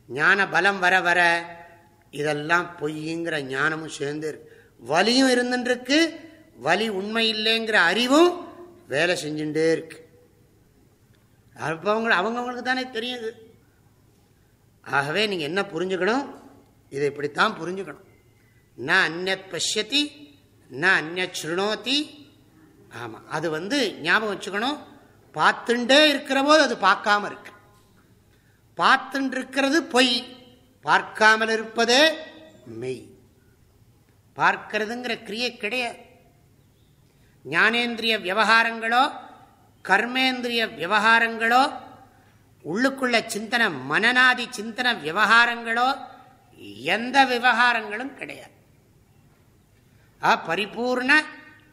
ஞான பலம் வர வர இதெல்லாம் பொய்ங்கிற ஞானமும் சேர்ந்து வலியும் இருந்துருக்கு வலி உண்மை இல்லைங்கிற அறிவும் வேலை செஞ்சுட்டே இருக்கு. அவங்க அவங்கவுங்களுக்கு தானே தெரியுது. ஆகவே நீங்கள் என்ன புரிஞ்சுக்கணும்? இதை இப்படித்தான் புரிஞ்சுக்கணும். ந அந்நத் பஷ்யத்தி ந அந்நத் ஆமாம் அது வந்து ஞாபகம் வச்சுக்கணும். பார்த்துட்டே இருக்கிற போது அது பார்க்காம இருக்கு. பார்த்துட்டு இருக்கிறது பொய். பார்க்காமல் இருப்பதே மெய். பார்க்கிறதுங்கிற கிரியை கிடையாது. ஞானேந்திரிய விவகாரங்களோ கர்மேந்திரிய விவகாரங்களோ உள்ளுக்குள்ள சிந்தனை மனநாதி சிந்தன விவகாரங்களோ எந்த விவகாரங்களும் கிடையாது. பரிபூர்ண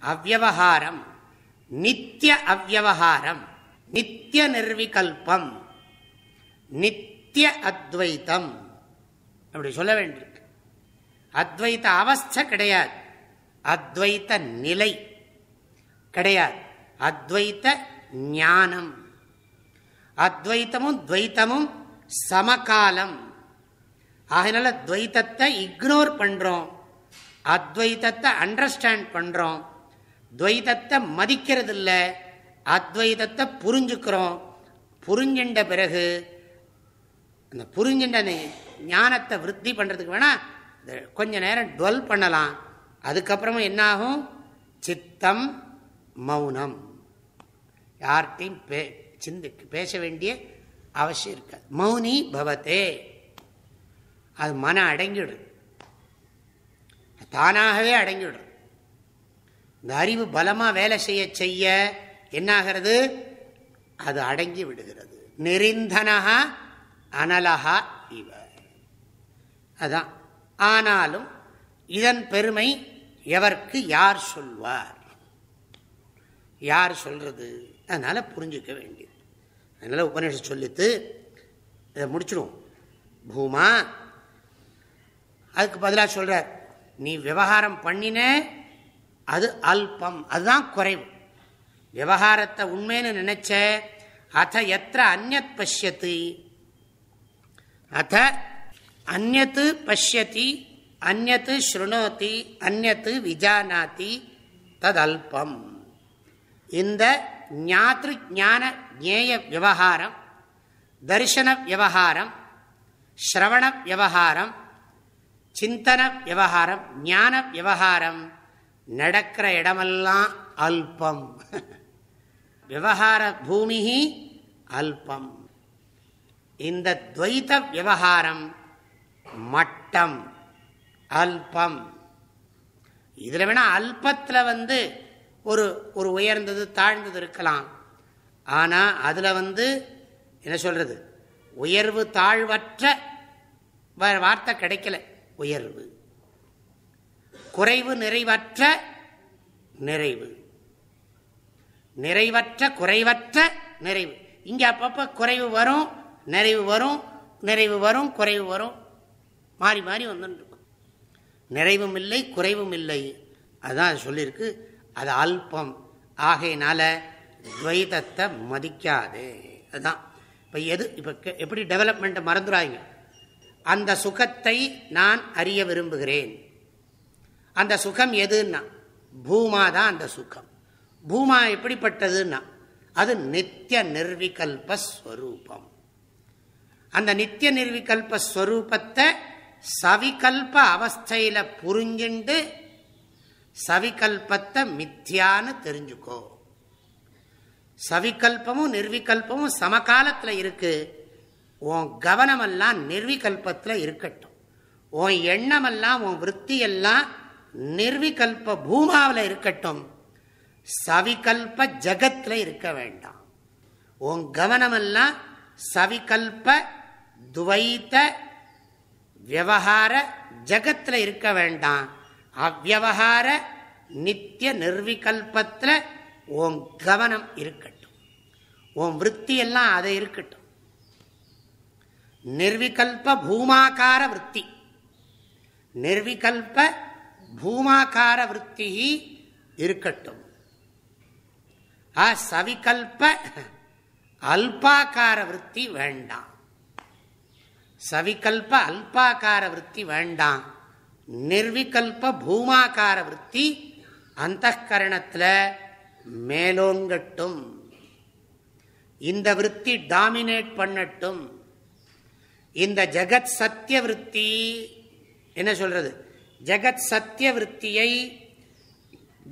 அவ்வகாரம் நித்திய அவ்வகாரம் நித்திய நிர்விகல்பம் நித்திய அத்வைத்தம். அப்படி சொல்ல வேண்டியிருக்கு. அத்வைத்த அவஸ்தை கிடையாது. அத்வைத்த நிலை கிடையாது. அத்வைத்த ஞானம். அத்வைத்தமும் துவைத்தமும் சமகாலம். ஆகினால துவைத்தத்தை இக்னோர் பண்றோம். அத்வைத்தத்தை அண்டர்ஸ்டாண்ட் பண்றோம். துவைத்தத்தை மதிக்கிறது இல்லை அத்வைதத்தை புரிஞ்சுக்கிறோம். புரிஞ்சின்ற பிறகு அந்த புரிஞ்சின்ற ஞானத்தை விருத்தி பண்ணுறதுக்கு வேணா கொஞ்ச நேரம் டுவெல் பண்ணலாம். அதுக்கப்புறமா என்னாகும்? சித்தம் மௌனம். யார்கிட்டையும் பே சிந்தி பேச வேண்டிய அவசியம் இருக்காது. மௌனி பவத்தே அது மன அடங்கிவிடும். தானாகவே அடங்கிவிடும். இந்த அறிவு பலமாக வேலை செய்ய செய்ய என்னாகிறது? அது அடங்கி விடுகிறது. நெறிந்தனகா அனலகா இவ. அதான். ஆனாலும் இதன் பெருமை எவர்க்கு யார் சொல்வார்? யார் சொல்கிறது அதனால் புரிஞ்சுக்க வேண்டியது. அதனால் உபநிஷம் சொல்லித்து இதை முடிச்சிடுவோம். பூமா அதுக்கு பதிலாக சொல்கிற நீ விவகாரம் பண்ணின அது அல்பம். அதுதான் குறைவு. விவகாரத்தை உண்மைன்னு நினைச்ச அத்த எத்த அந்நத் பஷ்யத்து அத்த அந்நத்து பசியதி அந்நத்து ஸ்ருணோத்தி அந்நத்து விஜானாதி ததல்பம். இந்த ஞாத்ரு ஞான ஞேய விவகாரம் தர்ஷன விவகாரம் ஸ்ரவண விவகாரம் சிந்தன விவகாரம் ஞான விவகாரம் நடக்கிற இடமெல்லாம் அல்பம். விவகார பூமி அல்பம். இந்த துவைத விவகாரம் மட்டம் அல்பம். இதில் வேணா அல்பத்தில் வந்து ஒரு ஒரு உயர்ந்தது தாழ்ந்தது இருக்கலாம். ஆனால் அதில் வந்து என்ன சொல்கிறது உயர்வு தாழ்வற்ற வார்த்தை கிடைக்கல. உயர்வு. குறைவு நிறைவற்ற நிறைவு. நிறைவற்ற குறைவற்ற நிறைவு. இங்கே அப்பப்போ குறைவு வரும் நிறைவு வரும் நிறைவு வரும் குறைவு வரும். மாறி மாறி வந்து நிறைவும் இல்லை குறைவும் இல்லை. அதுதான் சொல்லியிருக்கு. அது அல்பம். ஆகையினால துவைதத்தை மதிக்காது. அதுதான். இப்போ எது இப்போ எப்படி டெவலப்மெண்ட்டை மறந்துடாங்க அந்த சுகத்தை நான் அறிய விரும்புகிறேன். அந்த சுகம் எதுன்னா? பூமா தான் அந்த சுகம். பூமா எப்படிப்பட்டதுன்னா? அது நித்திய நிர்விகல்பஸ்வரூபம் அந்த நித்திய நிர்விகல்பஸ்வரூபத்தை சவிகல்ப அவஸ்தையில் புரிஞ்சுண்டு சவிகல்பத்தை மித்தியான்னு தெரிஞ்சுக்கோ. சவிகல்பமும் நிர்விகல்பமும் சமகாலத்தில் இருக்கு. உன் கவனமெல்லாம் நிர்விகல்பத்தில் இருக்கட்டும். உன் எண்ணமெல்லாம் உன் விற்த்தியெல்லாம் நிர்விகல்ப பூமாவில் இருக்கட்டும். சவிகல்ப ஜகத்தில் இருக்க வேண்டாம். உன் கவனமெல்லாம் சவிகல்ப துவைத்த விவகார ஜகத்தில் இருக்க வேண்டாம். அவ்வகார நித்திய நிர்விகல்பத்தில் உன் கவனம் இருக்கட்டும். உன் விற்பி எல்லாம் அதை இருக்கட்டும். நிர்விகல்ப பூமாக்கார விற்பி நிர்விகல்ப பூமாக்கார விற்பி இருக்கட்டும். சவிகல்ப அல்பாக்கார விற்பி வேண்டாம். சவிகல்ப அல்பாக்கார விற்பி வேண்டாம். நிர்விகல்ப பூமாக்கார விற்பி அந்த கரணத்தில் மேலோங்கட்டும். இந்த விற்பி டாமினேட் பண்ணட்டும். இந்த ஜெகத் சத்திய விற்பி என்ன சொல்றது? ஜெகத் சத்திய விற்த்தியை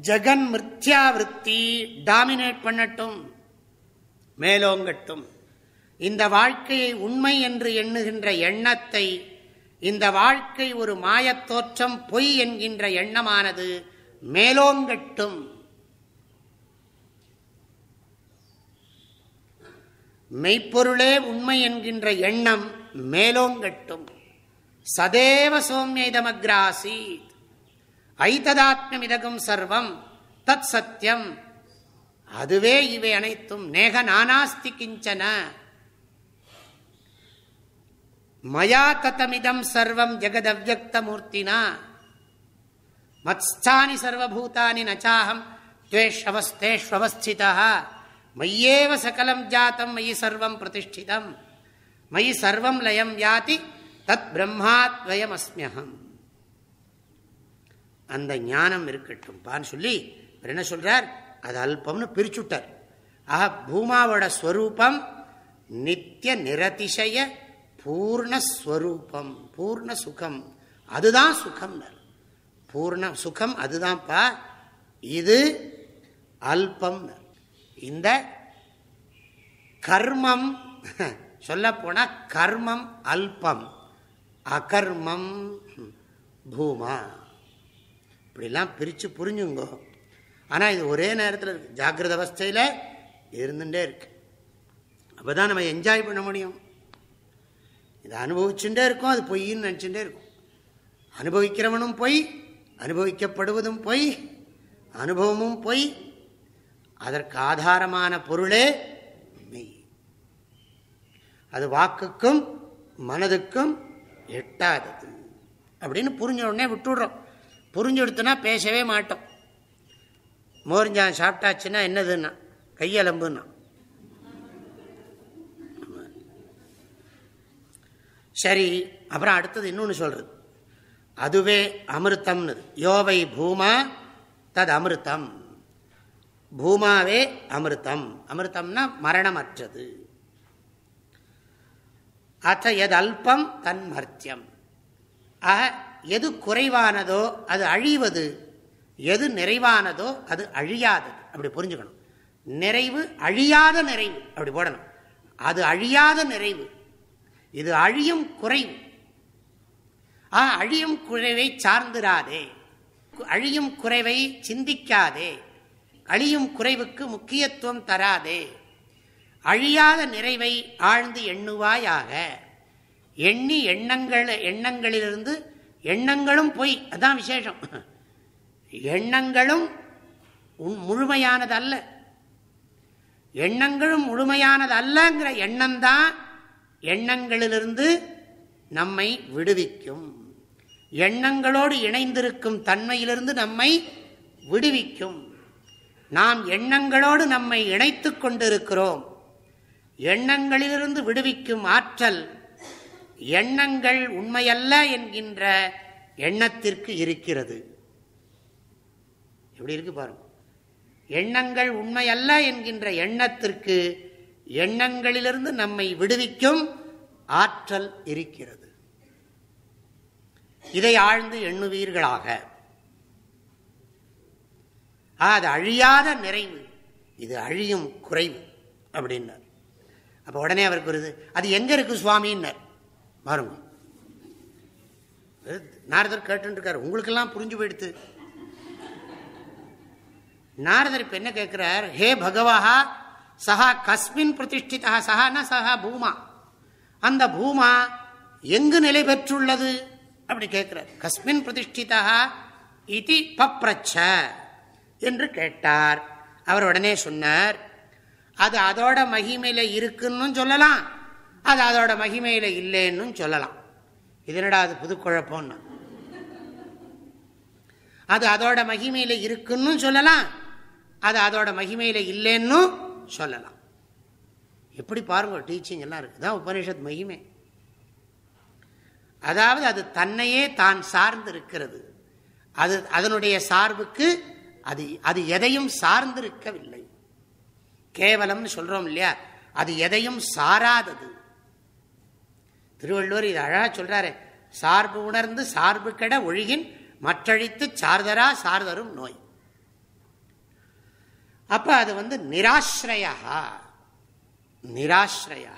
ஜெகன் மிருத்யா விற்பி டாமினேட் பண்ணட்டும். மேலோங்கட்டும். இந்த வாழ்க்கையை உண்மை என்று எண்ணுகின்ற எண்ணத்தை இந்த வாழ்க்கை ஒரு மாயத்தோற்றம் பொய் என்கின்ற எண்ணமானது மேலோங்கட்டும். மெய்ப்பொருளே உண்மை என்கின்ற எண்ணம் மேலோங்கட்டும். சதேவ சோமியதமக்ராசி ஐததாத்மியமிதகும் சர்வம் தத் சத்தியம் அதுவே இவை அனைத்தும். நேக நானாஸ்தி கிஞ்சன. மயா தத்தமிதம் சர்வம் ஜெகதவியக்தமூர்த்தினா. மத்ஸ்தானி சர்வபூதானி நச்சாஹம் துவேஷ்வஸ்தேஷ்வஸ்திதா மையேவ சகலம் ஜாத்தம் மயி சர்வம் பிரதிஷ்டிதம். மயி சர்வம் லயம் யாதி தத் பிரம்மாத்வயம் அஸ்மியகம் அந்த ஞானம் இருக்கட்டும். பான்னு சொல்லி என்ன சொல்றார்? அது அல்பம்னு பிரிச்சுட்டார். ஆஹா பூமாவோட ஸ்வரூபம் நித்திய நிரதிசய பூர்ணஸ்வரூபம் பூர்ண சுகம் அதுதான் சுகம் பூர்ண சுகம் அதுதான்ப்பா. இது அல்பம் இந்த கர்மம் சொல்ல போனா கர்மம் அல்பம். அகர்மம் பூமா. இப்படிலாம் பிரித்து புரிஞ்சுங்கோ. ஆனால் இது ஒரே நேரத்தில் இருக்கு. ஜாகிரத அவஸ்தையில் இருந்துட்டே இருக்கு. அப்போ தான் நம்ம என்ஜாய் பண்ண முடியும். இதை அனுபவிச்சுட்டே இருக்கும் அது பொய்ன்னு நினச்சிட்டே இருக்கும். அனுபவிக்கிறவனும் பொய் அனுபவிக்கப்படுவதும் பொய் அனுபவமும் பொய் அதற்கு ஆதாரமான பொருளே மெய் அது வாக்குக்கும் மனதுக்கும் எட்டாதது. அப்படின்னு புரிஞ்ச உடனே விட்டுடுறோம். புரிஞ்சு பேசவே மாட்டோம். மோரிஞ்சான் சாப்பிட்டாச்சுன்னா என்னதுன்னா கையலம்புன்னா. சரி அப்புறம் அடுத்தது இன்னொன்று சொல்றது. அதுவே அமிர்தம்னு. யோவை பூமா தது அமிர்தம். பூமாவே அமிர்தம். அமிர்தம்னா மரணமற்றது. அத்த எது அல்பம் தன்மர்த்தியம் ஆக எது குறைவானதோ அது அழிவது. எது நிறைவானதோ அது அழியாதது. அப்படி புரிஞ்சுக்கணும். நிறைவு அழியாத நிறைவு. அப்படி போடணும். அது அழியாத நிறைவு. இது அழியும் குறைவு. ஆ அழியும் குறைவை சார்ந்திராதே. அழியும் குறைவை சிந்திக்காதே. அழியும் குறைவுக்கு முக்கியத்துவம் தராதே. அழியாத நிறைவை ஆழ்ந்து எண்ணுவாயாக. எண்ணி எண்ணங்கள் எண்ணங்களிலிருந்து எண்ணங்களும் பொய் அதான் விசேஷம். எண்ணங்களும் முழுமையானது அல்ல எண்ணங்களும் முழுமையானது அல்லங்கிற எண்ணம்தான் எண்ணங்களிலிருந்து நம்மை விடுவிக்கும். எண்ணங்களோடு இணைந்திருக்கும் தன்மையிலிருந்து நம்மை விடுவிக்கும். நாம் எண்ணங்களோடு நம்மை இணைத்து கொண்டிருக்கிறோம். எண்ணங்களிலிருந்து விடுவிக்கும் ஆற்றல் எண்ணங்கள் உண்மையல்ல என்கின்ற எண்ணத்திற்கு இருக்கிறது. எப்படி இருக்கு பாருங்க. எண்ணங்கள் உண்மையல்ல என்கின்ற எண்ணத்திற்கு எண்ணங்களிலிருந்து நம்மை விடுவிக்கும் ஆற்றல் இருக்கிறது. இதை ஆழ்ந்து எண்ணுவீர்களாக. அது அழியாத நிறைவு. இது அழியும் குறைவு அப்படின்னார். அப்ப உடனே அவருக்கு வருது அது எங்க இருக்கு சுவாமின்னார்? பாருங்க. நாரதர் கேட்டு உங்களுக்கெல்லாம் புரிஞ்சு போயிடுத்து. நாரதர் இப்ப என்ன கேட்கிறார் ஹே பகவஹா சஹா கஸ்மின் பிரதிஷ்டிதா சஹானா சஹா பூமா. அந்த பூமா எங்கு நிலை பெற்றுள்ளது? அப்படி கேட்கிறார். கஸ்மின் பிரதிஷ்டிதா இது பப்ரச்ச என்று கேட்டார். அவர் உடனே சொன்னார் அது அதோட மகிமையில இருக்குன்னு சொல்லலாம் அது அதோட மகிமையில இல்லைன்னு சொல்லலாம். இதனடா அது புது குழப்பம்னு? அது அதோட மகிமையில இருக்குன்னு சொல்லலாம் அது அதோட மகிமையில இல்லைன்னு சொல்லலாம். எப்படி பாருங்க டீச்சிங் எல்லாம் இருக்குதான் உபனிஷத் மகிமை. அதாவது அது தன்னையே தான் சார்ந்து இருக்கிறது அது அதனுடைய சார்புக்கு அது அது எதையும் சார்ந்திருக்கவில்லை. கேவலம்னு சொல்றோம் இல்லையா? அது எதையும் சாராதது. திருவள்ளுவர் இது அழகா சொல்றாரு. சார்பு உணர்ந்து சார்பு கெட ஒழுகின் மற்றழித்து சார்தரா சார்தரும் நோய். அப்ப அது வந்து நிராஸ்ரயா நிராஸ்ரயா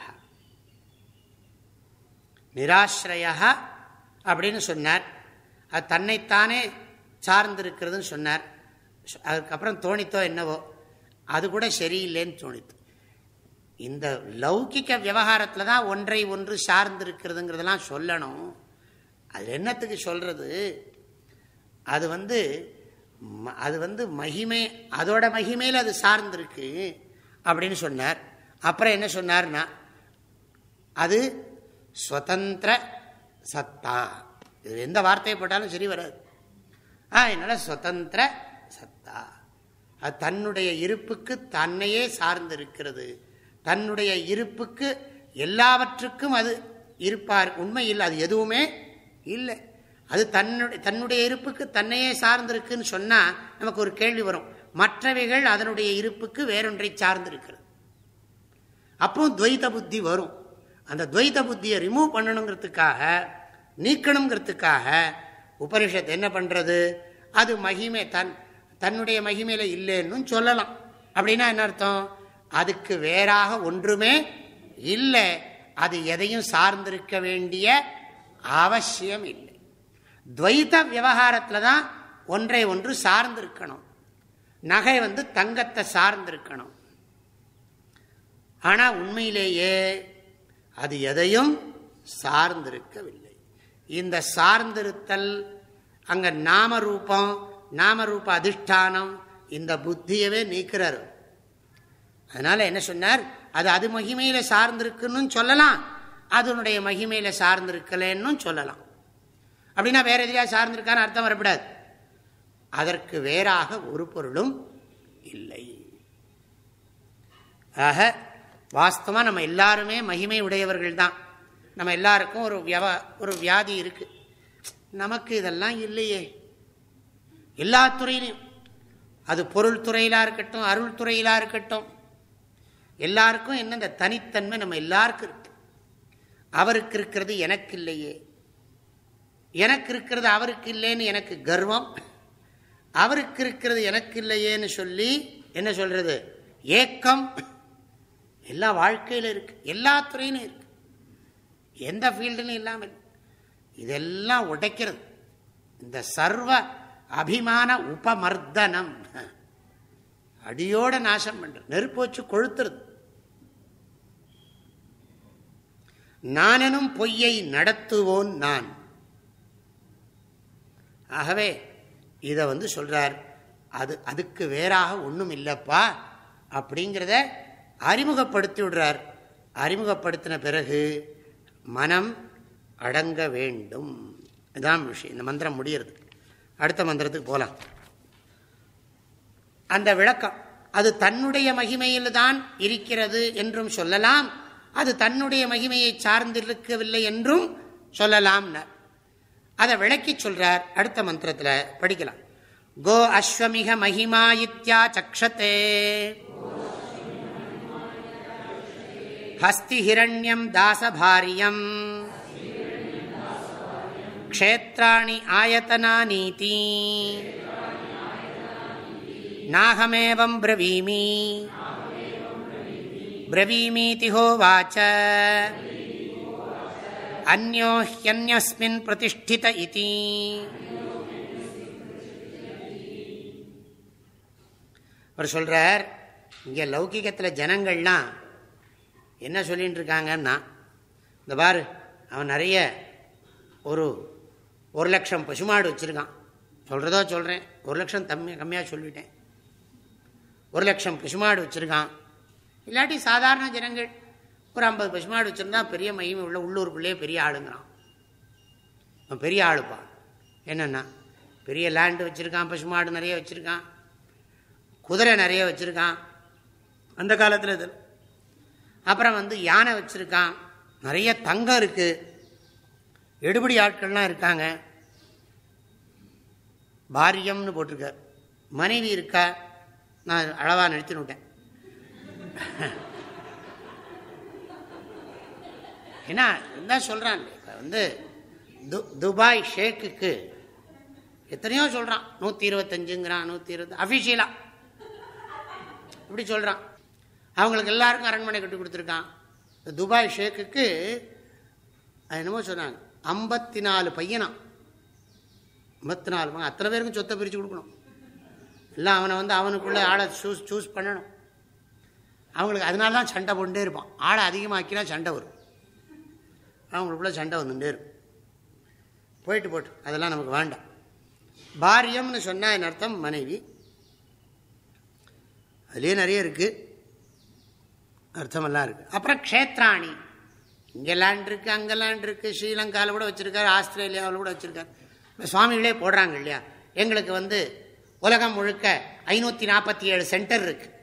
நிராஸ்ரயா அப்படின்னு சொன்னார். அது தன்னைத்தானே சார்ந்திருக்கிறதுன்னு சொன்னார். அதுக்கப்புறம் தோணித்தோ என்னவோ அது கூட சரியில்லைன்னு தோணித்து. இந்த லௌகிக்க விவகாரத்தில் தான் ஒன்றை ஒன்று சார்ந்திருக்கிறதுங்கிறதெல்லாம் சொல்லணும். அது என்னத்துக்கு சொல்கிறது அது வந்து அது வந்து மகிமை அதோட மகிமையில் அது சார்ந்திருக்கு அப்படின்னு சொன்னார். அப்புறம் என்ன சொன்னார்னா அது ஸ்வதந்திர சத்தா. இது எந்த வார்த்தையை போட்டாலும் சரி வராது. ஆ என்னால் சுதந்திர சத்தா. அது தன்னுடைய இருப்புக்கு தன்னையே சார்ந்து இருக்கிறது தன்னுடைய இருப்புக்கு எல்லாவற்றுக்கும் அது இருப்பார். உண்மை இல்லை அது எதுவுமே இல்லை. அது தன்னுடைய தன்னுடைய இருப்புக்கு தன்னையே சார்ந்திருக்குன்னு சொன்னால் நமக்கு ஒரு கேள்வி வரும். மற்றவைகள் அதனுடைய இருப்புக்கு வேறொன்றை சார்ந்திருக்கிறது. அப்போ துவைத புத்தி வரும். அந்த துவைத புத்தியை ரிமூவ் பண்ணணுங்கிறதுக்காக நீக்கணுங்கிறதுக்காக உபனிஷத் என்ன பண்ணுறது அது மகிமை தன் தன்னுடைய மகிமையில் இல்லைன்னு சொல்லலாம். அப்படின்னா என்ன அர்த்தம்? அதுக்கு வேறாக ஒன்றுமே இல்லை. அது எதையும் சார்ந்திருக்க வேண்டிய அவசியம் இல்லை. துவைத விவகாரத்தில் தான் ஒன்றை ஒன்று சார்ந்திருக்கணும். நகை வந்து தங்கத்தை சார்ந்திருக்கணும். ஆனால் உண்மையிலேயே அது எதையும் சார்ந்திருக்கவில்லை. இந்த சார்ந்திருத்தல் அங்கே நாமரூபம் நாமரூப அதிஷ்டானம் இந்த புத்தியவே நீக்கிறார். அதனால் என்ன சொன்னார்? அது அது மகிமையில் சார்ந்திருக்குன்னு சொல்லலாம். அதனுடைய மகிமையில் சார்ந்திருக்கலன்னு சொல்லலாம். அப்படின்னா வேற எதிரியா சார்ந்திருக்கான்னு அர்த்தம் வரப்படாது அதற்கு வேறாக ஒரு பொருளும் இல்லை. ஆக வாஸ்தவமாக நம்ம எல்லாருமே மகிமை உடையவர்கள் தான். நம்ம எல்லாருக்கும் ஒரு வியவ ஒரு வியாதி இருக்கு. நமக்கு இதெல்லாம் இல்லையே. எல்லா துறையிலையும். அது பொருள் துறையிலாக இருக்கட்டும் அருள் துறையிலாக இருக்கட்டும். எல்லாருக்கும் என்ன இந்த தனித்தன்மை நம்ம எல்லாருக்கும் இருக்கு. அவருக்கு இருக்கிறது எனக்கு இல்லையே. எனக்கு இருக்கிறது அவருக்கு இல்லைன்னு எனக்கு கர்வம். அவருக்கு இருக்கிறது எனக்கு இல்லையேன்னு சொல்லி என்ன சொல்கிறது ஏக்கம். எல்லா வாழ்க்கையில் இருக்கு. எல்லா துறையிலும் இருக்கு. எந்த ஃபீல்டுலையும் இல்லாமல். இதெல்லாம் உடைக்கிறது. இந்த சர்வ அபிமான உபமர்தனம். அடியோட நாசம் பண்ணுறது நெருப்பு வச்சு கொழுத்துறது. நானனும் பொய்யை நடத்துவோன் நான். ஆகவே இதை வந்து சொல்கிறார் அது அதுக்கு வேறாக ஒன்றும் இல்லைப்பா அப்படிங்கிறத அறிமுகப்படுத்தி விடுறார். அறிமுகப்படுத்தின பிறகு மனம் அடங்க வேண்டும். இதான் விஷயம். இந்த மந்திரம் முடியறது. அடுத்த மந்திரத்துக்கு போகலாம் அந்த விளக்கம் அது தன்னுடைய மகிமையில் தான் இருக்கிறது என்றும் சொல்லலாம். அது தன்னுடைய மகிமையை சார்ந்திருக்கவில்லை என்றும் சொல்லலாம் அதை விளக்கி சொல்றார் அடுத்த மந்திரத்தில். படிக்கலாம். கோ அஸ்வமிக மகிமா இத்யா சக்ஷத்தே ஹஸ்தி ஹிரண்யம் தாசபாரியம். க்ஷேத்ராணி ஆயத்தனானீதி நாகமேவம் பிரவீமி. பிரவீமீதி ஹோவாச்ச அந்யோஹியன்யஸ்மின் பிரதிஷ்டித இதி அவர் சொல்கிறார் இங்கே லௌகிகத்தில் ஜனங்கள்லாம் என்ன சொல்லிகிட்டு இருக்காங்கன்னா இந்த பார் அவன் நிறைய ஒரு ஒரு லட்சம் பசுமாடு வச்சுருக்கான். சொல்கிறதோ சொல்கிறேன் ஒரு லட்சம் தம்மி கம்மியாக சொல்லிட்டேன். ஒரு லட்சம் பசுமாடு வச்சுருக்கான். இல்லாட்டி சாதாரண ஜனங்கள் ஒரு ஐம்பது பசுமாடு வச்சுருந்தா பெரிய மகிமை உள்ள உள்ளூருக்குள்ளேயே பெரிய ஆளுங்கிறான். அவன் பெரிய ஆளுப்பா. என்னென்னா பெரிய லேண்டு வச்சுருக்கான் பசுமாடு நிறைய வச்சுருக்கான் குதிரை நிறைய வச்சுருக்கான். அந்த காலத்தில் இது அப்புறம் வந்து யானை வச்சுருக்கான். நிறைய தங்கம் இருக்குது எடுபடி ஆட்கள்லாம் இருக்காங்க. பாரியம்னு போட்டிருக்கார். மனைவி இருக்கா? நான் அளவாக நிறுத்தின்னு ஏன்னா என்ன சொல்கிறான் இப்போ வந்து து துபாய் ஷேக்குக்கு எத்தனையோ சொல்கிறான் நூற்றி இருபத்தஞ்சுங்கிறான் நூற்றி இருபது அஃபிஷியலாக இப்படி சொல்கிறான் அவங்களுக்கு எல்லாருக்கும் அரண்மனை கட்டி கொடுத்துருக்கான். துபாய் ஷேக்குக்கு என்னமோ சொன்னாங்க. ஐம்பத்தி நாலு பையனா. ஐம்பத்தி நாலு அத்தனை பேருக்கும் சொத்தை பிரித்து கொடுக்கணும். எல்லாம் அவனை வந்து அவனுக்குள்ளே ஆளை சூஸ் சூஸ் பண்ணணும். அவங்களுக்கு அதனால தான் சண்டை போட்டுட்டே இருப்பான். ஆளை அதிகமாக்கினா சண்டை வரும். அவங்களுக்குள்ள சண்டை வந்துட்டே இருக்கும். போயிட்டு போட்டு அதெல்லாம் நமக்கு வேண்டாம். பாரியம்னு சொன்னால் என் அர்த்தம்? மனைவி. அதுலேயே நிறைய இருக்குது அர்த்தமெல்லாம் இருக்குது அப்புறம் க்ஷேத்ராணி. இங்கே லேண்ட் இருக்குது அங்கே லேண்ட் இருக்குது ஸ்ரீலங்காவில் கூட வச்சுருக்காரு ஆஸ்திரேலியாவில் கூட வச்சுருக்காரு. சுவாமிகளே போடுறாங்க இல்லையா? எங்களுக்கு வந்து உலகம் முழுக்க ஐநூற்றி நாற்பத்தி ஏழு சென்டர் இருக்குது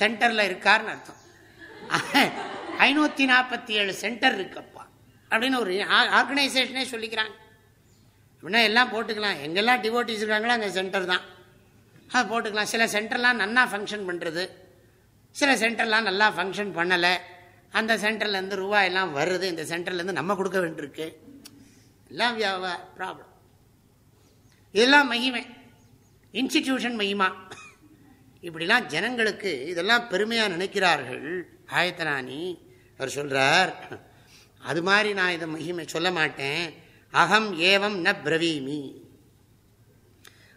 சென்டரில் இருக்காருன்னு அர்த்தம். ஐநூற்றி நாற்பத்தி ஏழு சென்டர் இருக்கப்பா. அப்படின்னு ஒரு ஆர்கனைசேஷனே சொல்லிக்கிறாங்க. அப்படின்னா எல்லாம் போட்டுக்கலாம். எங்கெல்லாம் டிவோட்டிஸ் இருக்காங்களோ அங்கே சென்டர் தான். அது போட்டுக்கலாம். சில சென்டர்லாம் நல்லா ஃபங்க்ஷன் பண்ணுறது சில சென்டர்லாம் நல்லா ஃபங்க்ஷன் பண்ணலை. அந்த சென்டர்லேருந்து ரூபாயெல்லாம் வருது. இந்த சென்டர்லேருந்து நம்ம கொடுக்க வேண்டியிருக்கு. எல்லாம் ப்ராப்ளம் இதெல்லாம் மகிமை. இன்ஸ்டிடியூஷன் மகிமா. இப்படிலாம் ஜனங்களுக்கு இதெல்லாம் பெருமையாக நினைக்கிறார்கள். ஆயத்தனானி அவர் சொல்கிறார் அது மாதிரி நான் இதை மகிமை சொல்ல மாட்டேன். அகம் ஏவம் ந பிரவீமி.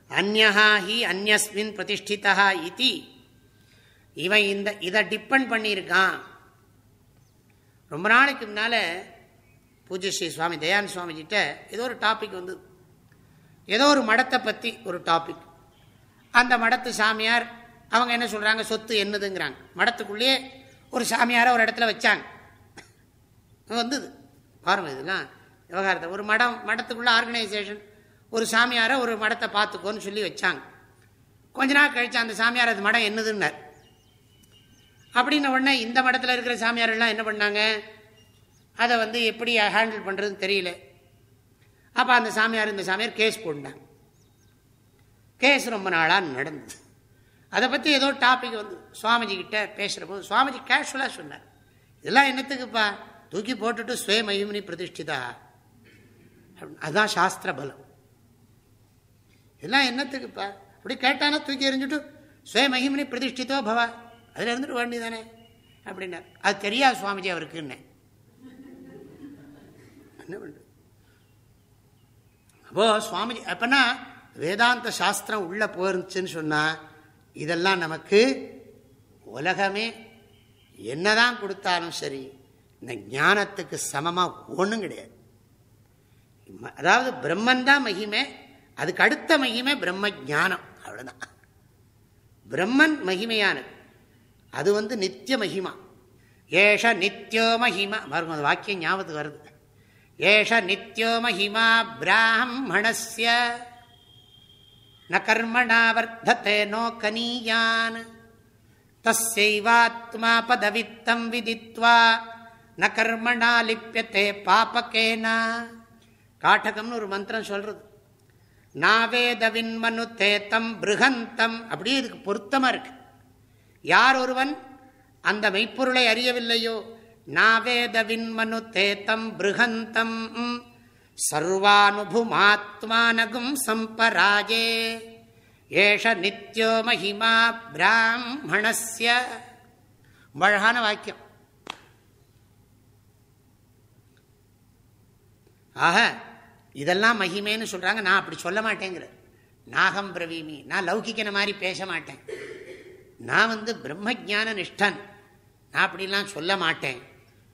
அந்நகா ஹி அந்நஸ்மின் பிரதிஷ்டிதா இத்தி இவன் இந்த இதை டிப்பெண்ட் பண்ணியிருக்கான். ரொம்ப நாளைக்கு முன்னால் பூஜ்ய ஸ்ரீ சுவாமி தயானந்த சுவாமிஜிட்ட ஏதோ ஒரு டாபிக் வந்து ஏதோ ஒரு மடத்தை பற்றி ஒரு டாபிக் அந்த மடத்து சாமியார் அவங்க என்ன சொல்கிறாங்க சொத்து என்னதுங்கிறாங்க. மடத்துக்குள்ளேயே ஒரு சாமியாரை ஒரு இடத்துல வச்சாங்க. வந்தது. பாருங்கள் இதெல்லாம் விவகாரத்தை. ஒரு மடம் மடத்துக்குள்ள ஆர்கனைசேஷன் ஒரு சாமியாரை ஒரு மடத்தை பார்த்துக்கோன்னு சொல்லி வச்சாங்க. கொஞ்ச நாள் கழிச்சு அந்த சாமியார் அது மடம் என்னதுன்னார். அப்படின்ன உடனே இந்த மடத்தில் இருக்கிற சாமியாரெல்லாம் என்ன பண்ணாங்க? அதை வந்து எப்படி ஹேண்டில் பண்ணுறதுன்னு தெரியல. அப்போ அந்த சாமியார் இந்த சாமியார் கேஸ் போட்டாங்க. கேஸ் ரொம்ப நாளாக நடந்தது. அதை பற்றி ஏதோ டாபிக் வந்து சுவாமிஜி கிட்ட பேசுகிற போது சுவாமிஜி கேஷுவலாக சொன்னார். இதெல்லாம் என்னத்துக்குப்பா? தூக்கி போட்டுட்டு சுயமயுமினி பிரதிஷ்டிதா. அதுதான் சாஸ்திர பலம் இதெல்லாம் என்னத்துக்குப்பா? அப்படி கேட்டானா தூக்கி எறிஞ்சுட்டு சுயமகிமினி மகிமினி பிரதிஷ்டித்தோ பவா? அதில் இருந்துட்டு வேண்டிதானே அப்படின்னார். அது தெரியாது சுவாமிஜி அவருக்குன்னு. என்ன பண்ணுறது அப்போ சுவாமிஜி அப்பனா வேதாந்த சாஸ்திரம் உள்ளே போயிருந்துச்சுன்னு சொன்னால் இதெல்லாம் நமக்கு உலகமே என்னதான் கொடுத்தாலும் சரி இந்த ஞானத்துக்கு சமமாக ஒன்றும் கிடையாது. அதாவது பிரம்மன் தான் மகிமை அதுக்கு அடுத்த மகிமை பிரம்ம ஜானம் அவ்வளோதான் பிரம்மன் மகிமையானது அது வந்து நித்திய மகிமா. ஏஷ நித்தியோ மகிமா பாருங்க வாக்கியம் ஞாபகத்துக்கு வருது. ஏஷ நித்தியோ மகிமா பிராமணஸ்ய ந கர்மணா வர்த்தத்தை நோ கனீயான். தஸ்யைவாத்மா பதவித்தம் விதித்வா. ந கர்மணா லிப்பியத்தே பாபகேனா. காட்டகம்னு ஒரு மந்திரம் சொல்றது. நாவேதவின் மனு தேத்தம் பிருகந்தம். அப்படியே இதுக்கு பொருத்தமாக இருக்கு. யார் ஒருவன் அந்த மெய்ப்பொருளை அறியவில்லையோ நாவேதவின் மனு தேத்தம் பிருகந்தம். சர்வானுபுமாத்மானகும் சம்பராஜே. ஏஷ நித்யோ மகிமா பிராமணஸ்ய. அழகான வாக்கியம். ஆக இதெல்லாம் மகிமேன்னு சொல்றாங்க. நான் அப்படி சொல்ல மாட்டேங்கிற நாகம் பிரவீமி. நான் லௌகிக்கின மாதிரி பேச மாட்டேன். நான் வந்து பிரம்ம ஜான நிஷ்டன். நான் அப்படிலாம் சொல்ல மாட்டேன்.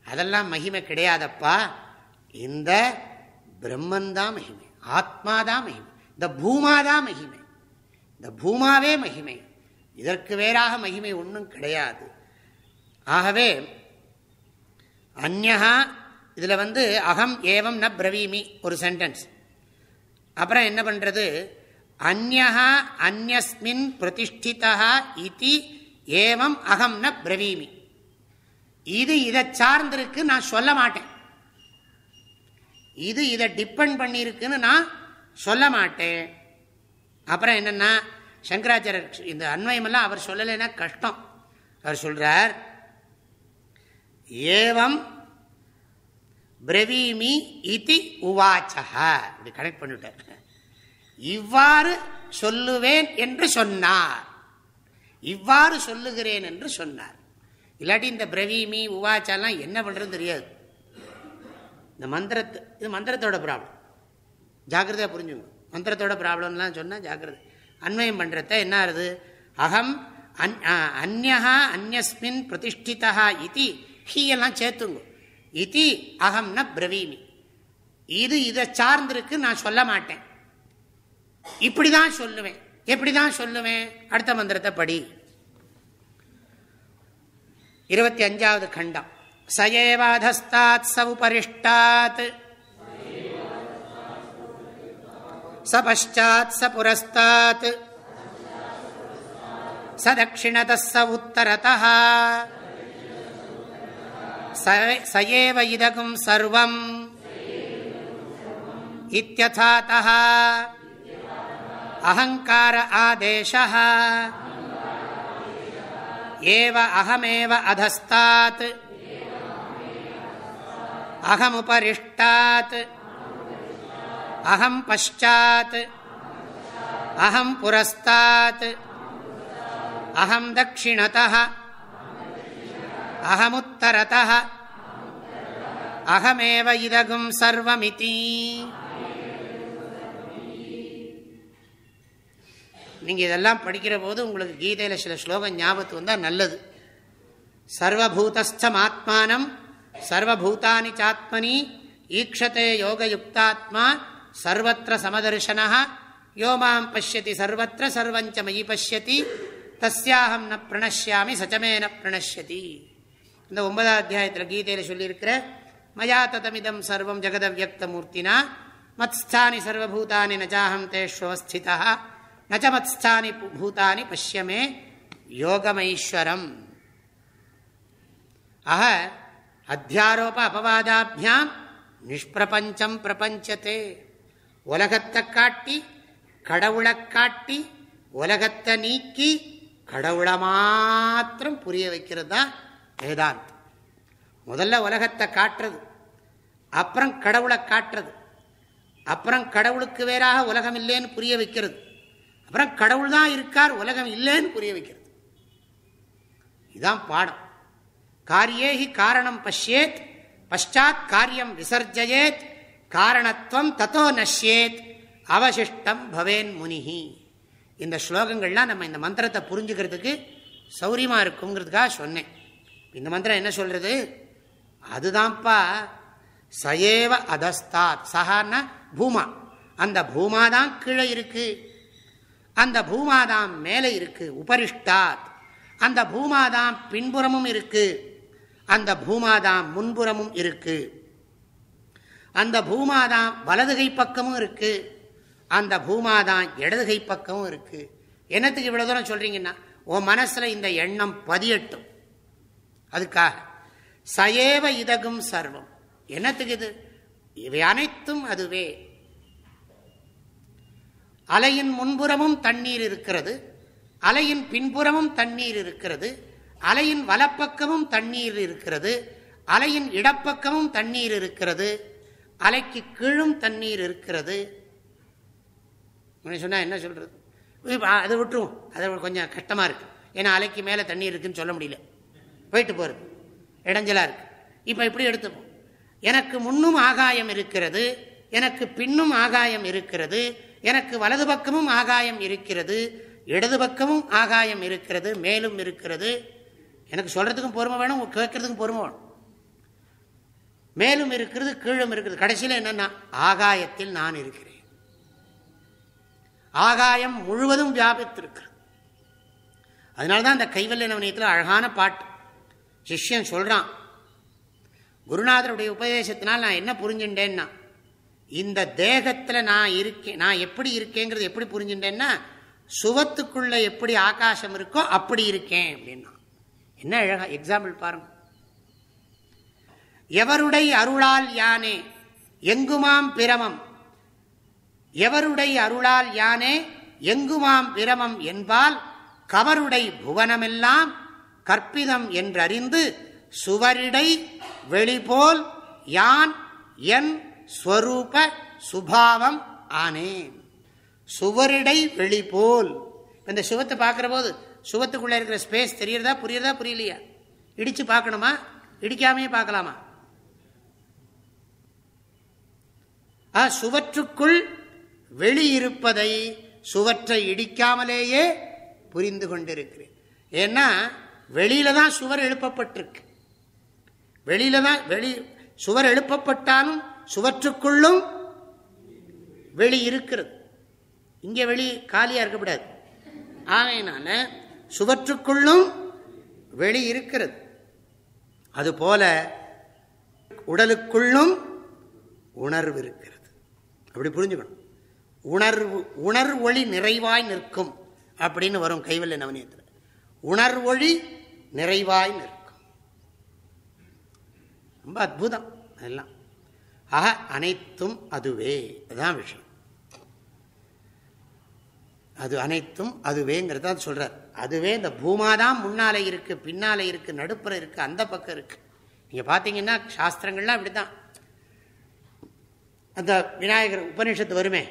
அதெல்லாம் மகிமை கிடையாதப்பா. இந்த பிரம்மந்தான் மகிமை ஆத்மாதான் மகிமை இந்த பூமாதான் மகிமை. இந்த பூமாவே மகிமை. இதற்கு வேறாக மகிமை ஒன்றும் கிடையாது. ஆகவே அந்நகா இதில் வந்து அகம் ஏவம் ந பிரவீமி ஒரு சென்டென்ஸ் அப்புறம் என்ன பண்ணுறது அந்நகா அந்நஸ்மின் பிரதிஷ்டிதா இது ஏவம் அகம் ந பிரவீமி. இது இதை சார்ந்திருக்கு நான் சொல்ல மாட்டேன். இது இதை டிபெண்ட் பண்ணியிருக்குன்னு நான் சொல்ல மாட்டேன். அப்புறம் என்னன்னா சங்கராச்சாரியர் இந்த அன்வயமெல்லாம் அவர் சொல்லலைன்னா கஷ்டம். அவர் சொல்கிறார் ஏவம் பிரவீமி இதி உவாச்சா இப்படி கனெக்ட் பண்ணிவிட்டார். இவ்வாறு சொல்லுவேன் என்று சொன்னார். இவ்வாறு சொல்லுகிறேன் என்று சொன்னார். இல்லாட்டி இந்த பிரவீமி உவாச்சாலாம் என்ன பண்ணுறதுன்னு தெரியாது. இந்த மந்திரத்து இது மந்திரத்தோட ப்ராப்ளம் ஜாக்கிரதையாக புரிஞ்சுங்க. மந்திரத்தோட ப்ராப்ளம்லாம் சொன்னால் ஜாக்கிரதை. அன்வயம் பண்ணுறத என்ன ஆகுது அகம் அந்நா அந்நஸ்மின் பிரதிஷ்டிதா இது. ஹீயெல்லாம் சேர்த்துங்க. இது அகம் ந பிரவீமி. இது இதை சார்ந்திருக்கு நான் சொல்ல மாட்டேன். இப்படிதான் சொல்லுவேன். எப்படிதான் சொல்லுவேன்? அடுத்த மந்திரத்தை படி. இருபத்தி அஞ்சாவது கண்டம். சயேவாதஸ்தாத் ச உபரிஷ்டாத் ச பஷாத் ச புரஸ்தாத் ச தட்சிணத ச உத்தரத சயேவ இதகும் சர்வம் இத்தியதாத்தः அகங்கார ஆதேशः ஏவ அகமேவ அதஸ்தாத் அகமுபரிஷ்டாத். அகம் பஷாத் அகம் புரஸ்தாத் அகம் தட்சிணத அகமுத்தரத அகமேவ இதகும் சர்வமிதி. நீங்கள் இதெல்லாம் படிக்கிற போது உங்களுக்கு கீதையில் சில ஸ்லோகம் ஞாபகத்து வந்தால் நல்லது. சர்வபூதஸ்தம் ஆத்மானம் சர்வபூதானி சாத்மனி ஈக்ஷத்தே யோகயுக்தாத்மா சர்வத்திர சமதர்ஷனா யோமாம் பசியதி சர்வத்திர சர்வஞ்ச மயி பசியதி தஸ்யாஹம் ந பிரணஷ்யாமி சச்சமே ந பிரணஷ்யதி இந்த ஒன்பதாம் அத்தியாயத்தில் கீதையில் சொல்லியிருக்கிற மயா ததமிதம் சர்வம் ஜெகதவியக்த மூர்த்தினா மத்ஸ்தானி சர்வபூதானி நஜாஹம் தேஷ்வஸ்திதா நச்சமத்ஸ்தானி பூதானி பஷ்யமே யோகமைஸ்வரம் ஆக அத்தியாரோப அபவாதாபியாம் நிஷ்பிரபஞ்சம் பிரபஞ்சத்தே. உலகத்தை காட்டி கடவுளை காட்டி உலகத்தை நீக்கி கடவுளை மாத்திரம் புரிய வைக்கிறது தான் வேதாந்தம். முதல்ல உலகத்தை காட்டுறது அப்புறம் கடவுளை காட்டுறது அப்புறம் கடவுளுக்கு வேறாக உலகம் இல்லைன்னு புரிய வைக்கிறது அப்புறம் கடவுள் தான் இருக்கார் உலகம் இல்லைன்னு புரிய வைக்கிறது. இதுதான் பாடம். காரியேஹி காரணம் பஷ்யேத் பஷாத் காரியம் விசர்ஜயேத் காரணத்துவம் தத்தோ நஷ்யேத் அவசிஷ்டம் பவேன் முனிஹி. இந்த ஸ்லோகங்கள்லாம் நம்ம இந்த மந்திரத்தை புரிஞ்சுக்கிறதுக்கு சௌரியமாக இருக்குங்கிறதுக்காக சொன்னேன். இந்த மந்திரம் என்ன சொல்றது? அதுதான்ப்பா சயேவ அதஸ்தாத் சஹான்னா பூமா. அந்த பூமாதான் கீழே இருக்கு. அந்த பூமாதான் மேலே இருக்கு உபரிஷ்டாத். அந்த பூமாதான் பின்புறமும் இருக்குது அந்த பூமாதான் முன்புறமும் இருக்கு. அந்த பூமாதான் வலதுகை பக்கமும் இருக்கு. அந்த பூமாதான் இடதுகை பக்கமும் இருக்கு. என்னத்துக்கு இவ்வளவு தூரம் சொல்றீங்கன்னா உன் மனசுல இந்த எண்ணம் பதியட்டும். அதுக்காக. சயேவ இதகும் சர்வம். என்னத்துக்கு இது? இவை அனைத்தும் அதுவே. அலையின் முன்புறமும் தண்ணீர் இருக்கிறது. அலையின் பின்புறமும் தண்ணீர் இருக்கிறது. அலையின் வலப்பக்கமும் தண்ணீர் இருக்கிறது அலையின் இடப்பக்கமும் தண்ணீர் இருக்கிறது அலைக்கு கீழும் தண்ணீர் இருக்கிறது. சொன்னா என்ன சொல்றது? அதை விட்டுருவோம். அது கொஞ்சம் கஷ்டமா இருக்கு. ஏன்னா அலைக்கு மேலே தண்ணீர் இருக்குன்னு சொல்ல முடியல. போயிட்டு போறது. இடைஞ்சலா இருக்கு. இப்ப இப்படி எடுத்துப்போம். எனக்கு முன்னும் ஆகாயம் இருக்கிறது எனக்கு பின்னும் ஆகாயம் இருக்கிறது எனக்கு வலது பக்கமும் ஆகாயம் இருக்கிறது இடது பக்கமும் ஆகாயம் இருக்கிறது மேலும் இருக்கிறது. எனக்கு சொல்றதுக்கும் பொறுமை வேணும் கேட்கறதுக்கும் பொறுமை வேணும். மேலும் இருக்கிறது கீழும் இருக்கிறது. கடைசியில் என்னன்னா ஆகாயத்தில் நான் இருக்கிறேன். ஆகாயம் முழுவதும் வியாபித்திருக்கிறது. அதனால்தான் அந்த கைவல்ய நவனியத்தில் அழகான பாட்டு. சிஷ்யன் சொல்றான் குருநாதருடைய உபதேசத்தினால் நான் என்ன புரிஞ்சுட்டேன்னா இந்த தேகத்தில் நான் இருக்கேன் நான் எப்படி இருக்கேங்கிறது எப்படி புரிஞ்சுட்டேன்னா சுவத்துக்குள்ள எப்படி ஆகாசம் இருக்கோ அப்படி இருக்கேன் அப்படின்னா. என்ன அழகா எக்ஸாம்பிள் பாருங்க. எவருடைய அருளால் யானே எங்குமாம் பிரமம்? எவருடைய அருளால் யானே எங்குமாம் பிரமம் என்பால் கவருடை புவனமெல்லாம் கற்பிதம் என்றறிந்து சுவரிடை வெளிபோல் யான் என் ஸ்வரூப சுபாவம் ஆனேன். சுவரிடை வெளிபோல். இந்த சுவத்தை பார்க்கிற போது சுவத்துக்குள்ளே இருக்கிற ஸ்பேஸ் தெரியறதா புரியறதா புரியலையா? இடித்து பார்க்கணுமா? இடிக்காமையே பார்க்கலாமா? ஆ சுவற்றுக்குள் வெளி இருப்பதை சுவற்றை இடிக்காமலேயே புரிந்து கொண்டிருக்கிறேன். ஏன்னா வெளியில தான் சுவர் எழுப்பப்பட்டிருக்கு. வெளியில தான் வெளி சுவர் எழுப்பப்பட்டாலும் சுவற்றுக்குள்ளும் வெளி இருக்கிறது இங்கே வெளி காலியாக இருக்கக்கூடாது ஆகையினால சுவற்றுக்குள்ளும் வெளி இருக்கிறது. அதுபோல உடலுக்குள்ளும் உணர்வு இருக்கிறது. அப்படி புரிஞ்சுக்கணும். உணர்வு உணர்வொளி நிறைவாய் நிற்கும் அப்படின்னு வரும் கைவல்ல நவனியத்தில் உணர்வொழி நிறைவாய் நிற்கும். ரொம்ப அற்புதம் அதெல்லாம். ஆக அனைத்தும் அதுவே. அதுதான் விஷயம். அது அனைத்தும் அதுவேங்கிறத சொல்றார். அதுவே இந்த பூமாதான் முன்னால இருக்கு பின்னால இருக்கு நடுப்புற இருக்கு அந்த பக்கம் இருக்கு. நீங்க பாத்தீங்கன்னா சாஸ்திரங்கள்லாம் அப்படிதான். அந்த விநாயகர் உபனிஷத்து வருமே.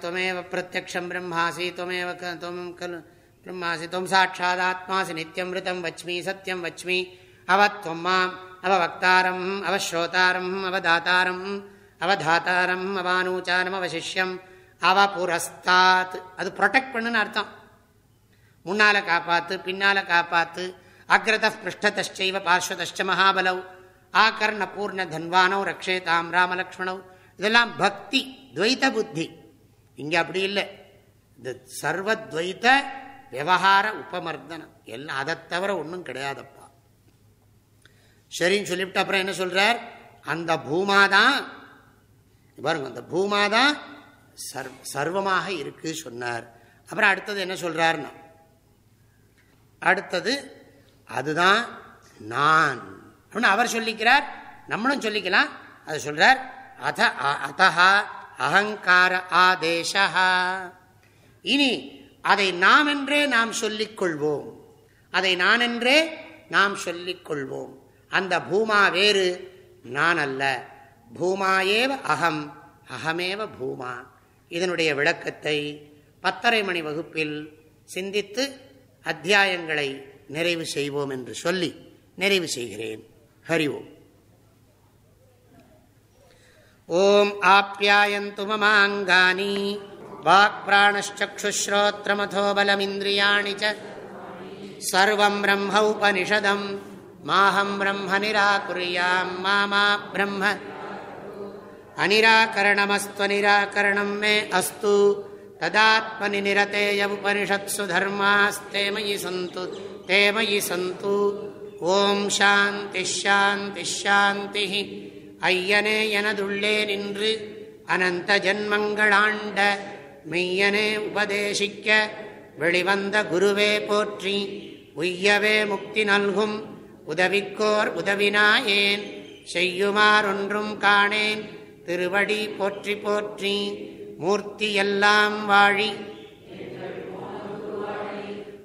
துவமேவ பிரத்யக்ஷம் பிரம்மாசி துவமேவ துவம் கல் பிரம்மாசி துவம் சாட்சாத் ஆத்மாசி நித்தியமிருதம் வச்மி சத்தியம் வச்மி அவத்வம் மாம் அவவக்தாரம் அவஸ்ரோதாரம் அவதாத்தாரம் அவதாத்தாரம் அவானூச்சாரம் அவசிஷ்யம் அவ புரஸ்தாத். அது ப்ரொடெக்ட் பண்ணுன்னு அர்த்தம். முன்னால காப்பாத்து பின்னால காப்பாத்து. அக்ரத பிருஷ்டதைவ பார்ஸ்வதச்ச மகாபலவ் ஆகர்ண பூர்ண தன்வானவ் ரக்ஷேதாம் ராமலக்ஷ்மணவ் இதெல்லாம் பக்தி துவைத புத்தி. இங்க அப்படி இல்லை. இந்த சர்வத்வைத்த விவகார உபமர்தனம். எல்லாம் அதை தவிர ஒன்றும் கிடையாதப்பா. சரின்னு சொல்லிவிட்டு அப்புறம் என்ன சொல்றார்? அந்த பூமாதான். பாருங்க அந்த பூமாதான் சர்வ சர்வமாக இருக்கு சொன்னார். அப்புறம் அடுத்தது என்ன சொல்றாருன்னா அடுத்தது அதுதான் நான். அப்படின்னு அவர் சொல்லிக்கிறார் நம்மளும் சொல்லிக்கலாம். அது சொல்றார் அத அத்தஹா அகங்கார ஆதேசா இனி அதை நாம் என்றே நாம் சொல்லிக்கொள்வோம். அதை நான் என்றே நாம் சொல்லிக் கொள்வோம் அந்த பூமா வேறு நான் அல்ல பூமாயேவ அகம் அகமேவ பூமா. இதனுடைய விளக்கத்தை பத்தரை மணி வகுப்பில் சிந்தித்து அத்தியாயங்களை நிறைவு செய்வோம் என்று சொல்லி நிறைவு செய்கிறேன். ஹரி ஓம். ஓம் ஆப்யாயந்து மமாங்கானி வாக் பிராணச்சுஸ்ரோத்திரமதோபலமிந்திரியாணி சர்வம் பிரம்ம உபனிஷதம். மாஹம் பிரம்ம நிராகுரியாம். மாமா பிரம்ம अनिराकरणमस्त्वनिराकरणं मे अस्तु तदात्मनि निरतेय उपनिषत्सु धर्मास्ते मयि सन्तु ते मयि सन्तु ॐ शान्तिश्शान्तिश्शान्तिः ஐயனே எனதுள்ளே நின்று அனந்த ஜன்மங்களாண்ட மெய்யனே உபதேசிக்க வெளிவந்த குருவே போற்றி உய்யவே முக்தி நல்கும் உதவிக்கோர் உதவினாயேன் செய்யுமாறொன்றும் காணேன் திருவடி போற்றி போற்றி மூர்த்தி எல்லாம் வாழி.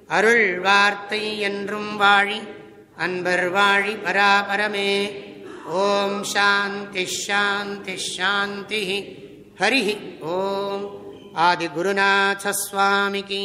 அருள் வார்த்தை என்றும் வாழி அன்பர் வாழி பராபரமே. ஓம் சாந்தி ஷாந்தி ஷாந்தி ஹரி ஓம். ஆதிகுருநாசஸ்வாமிகி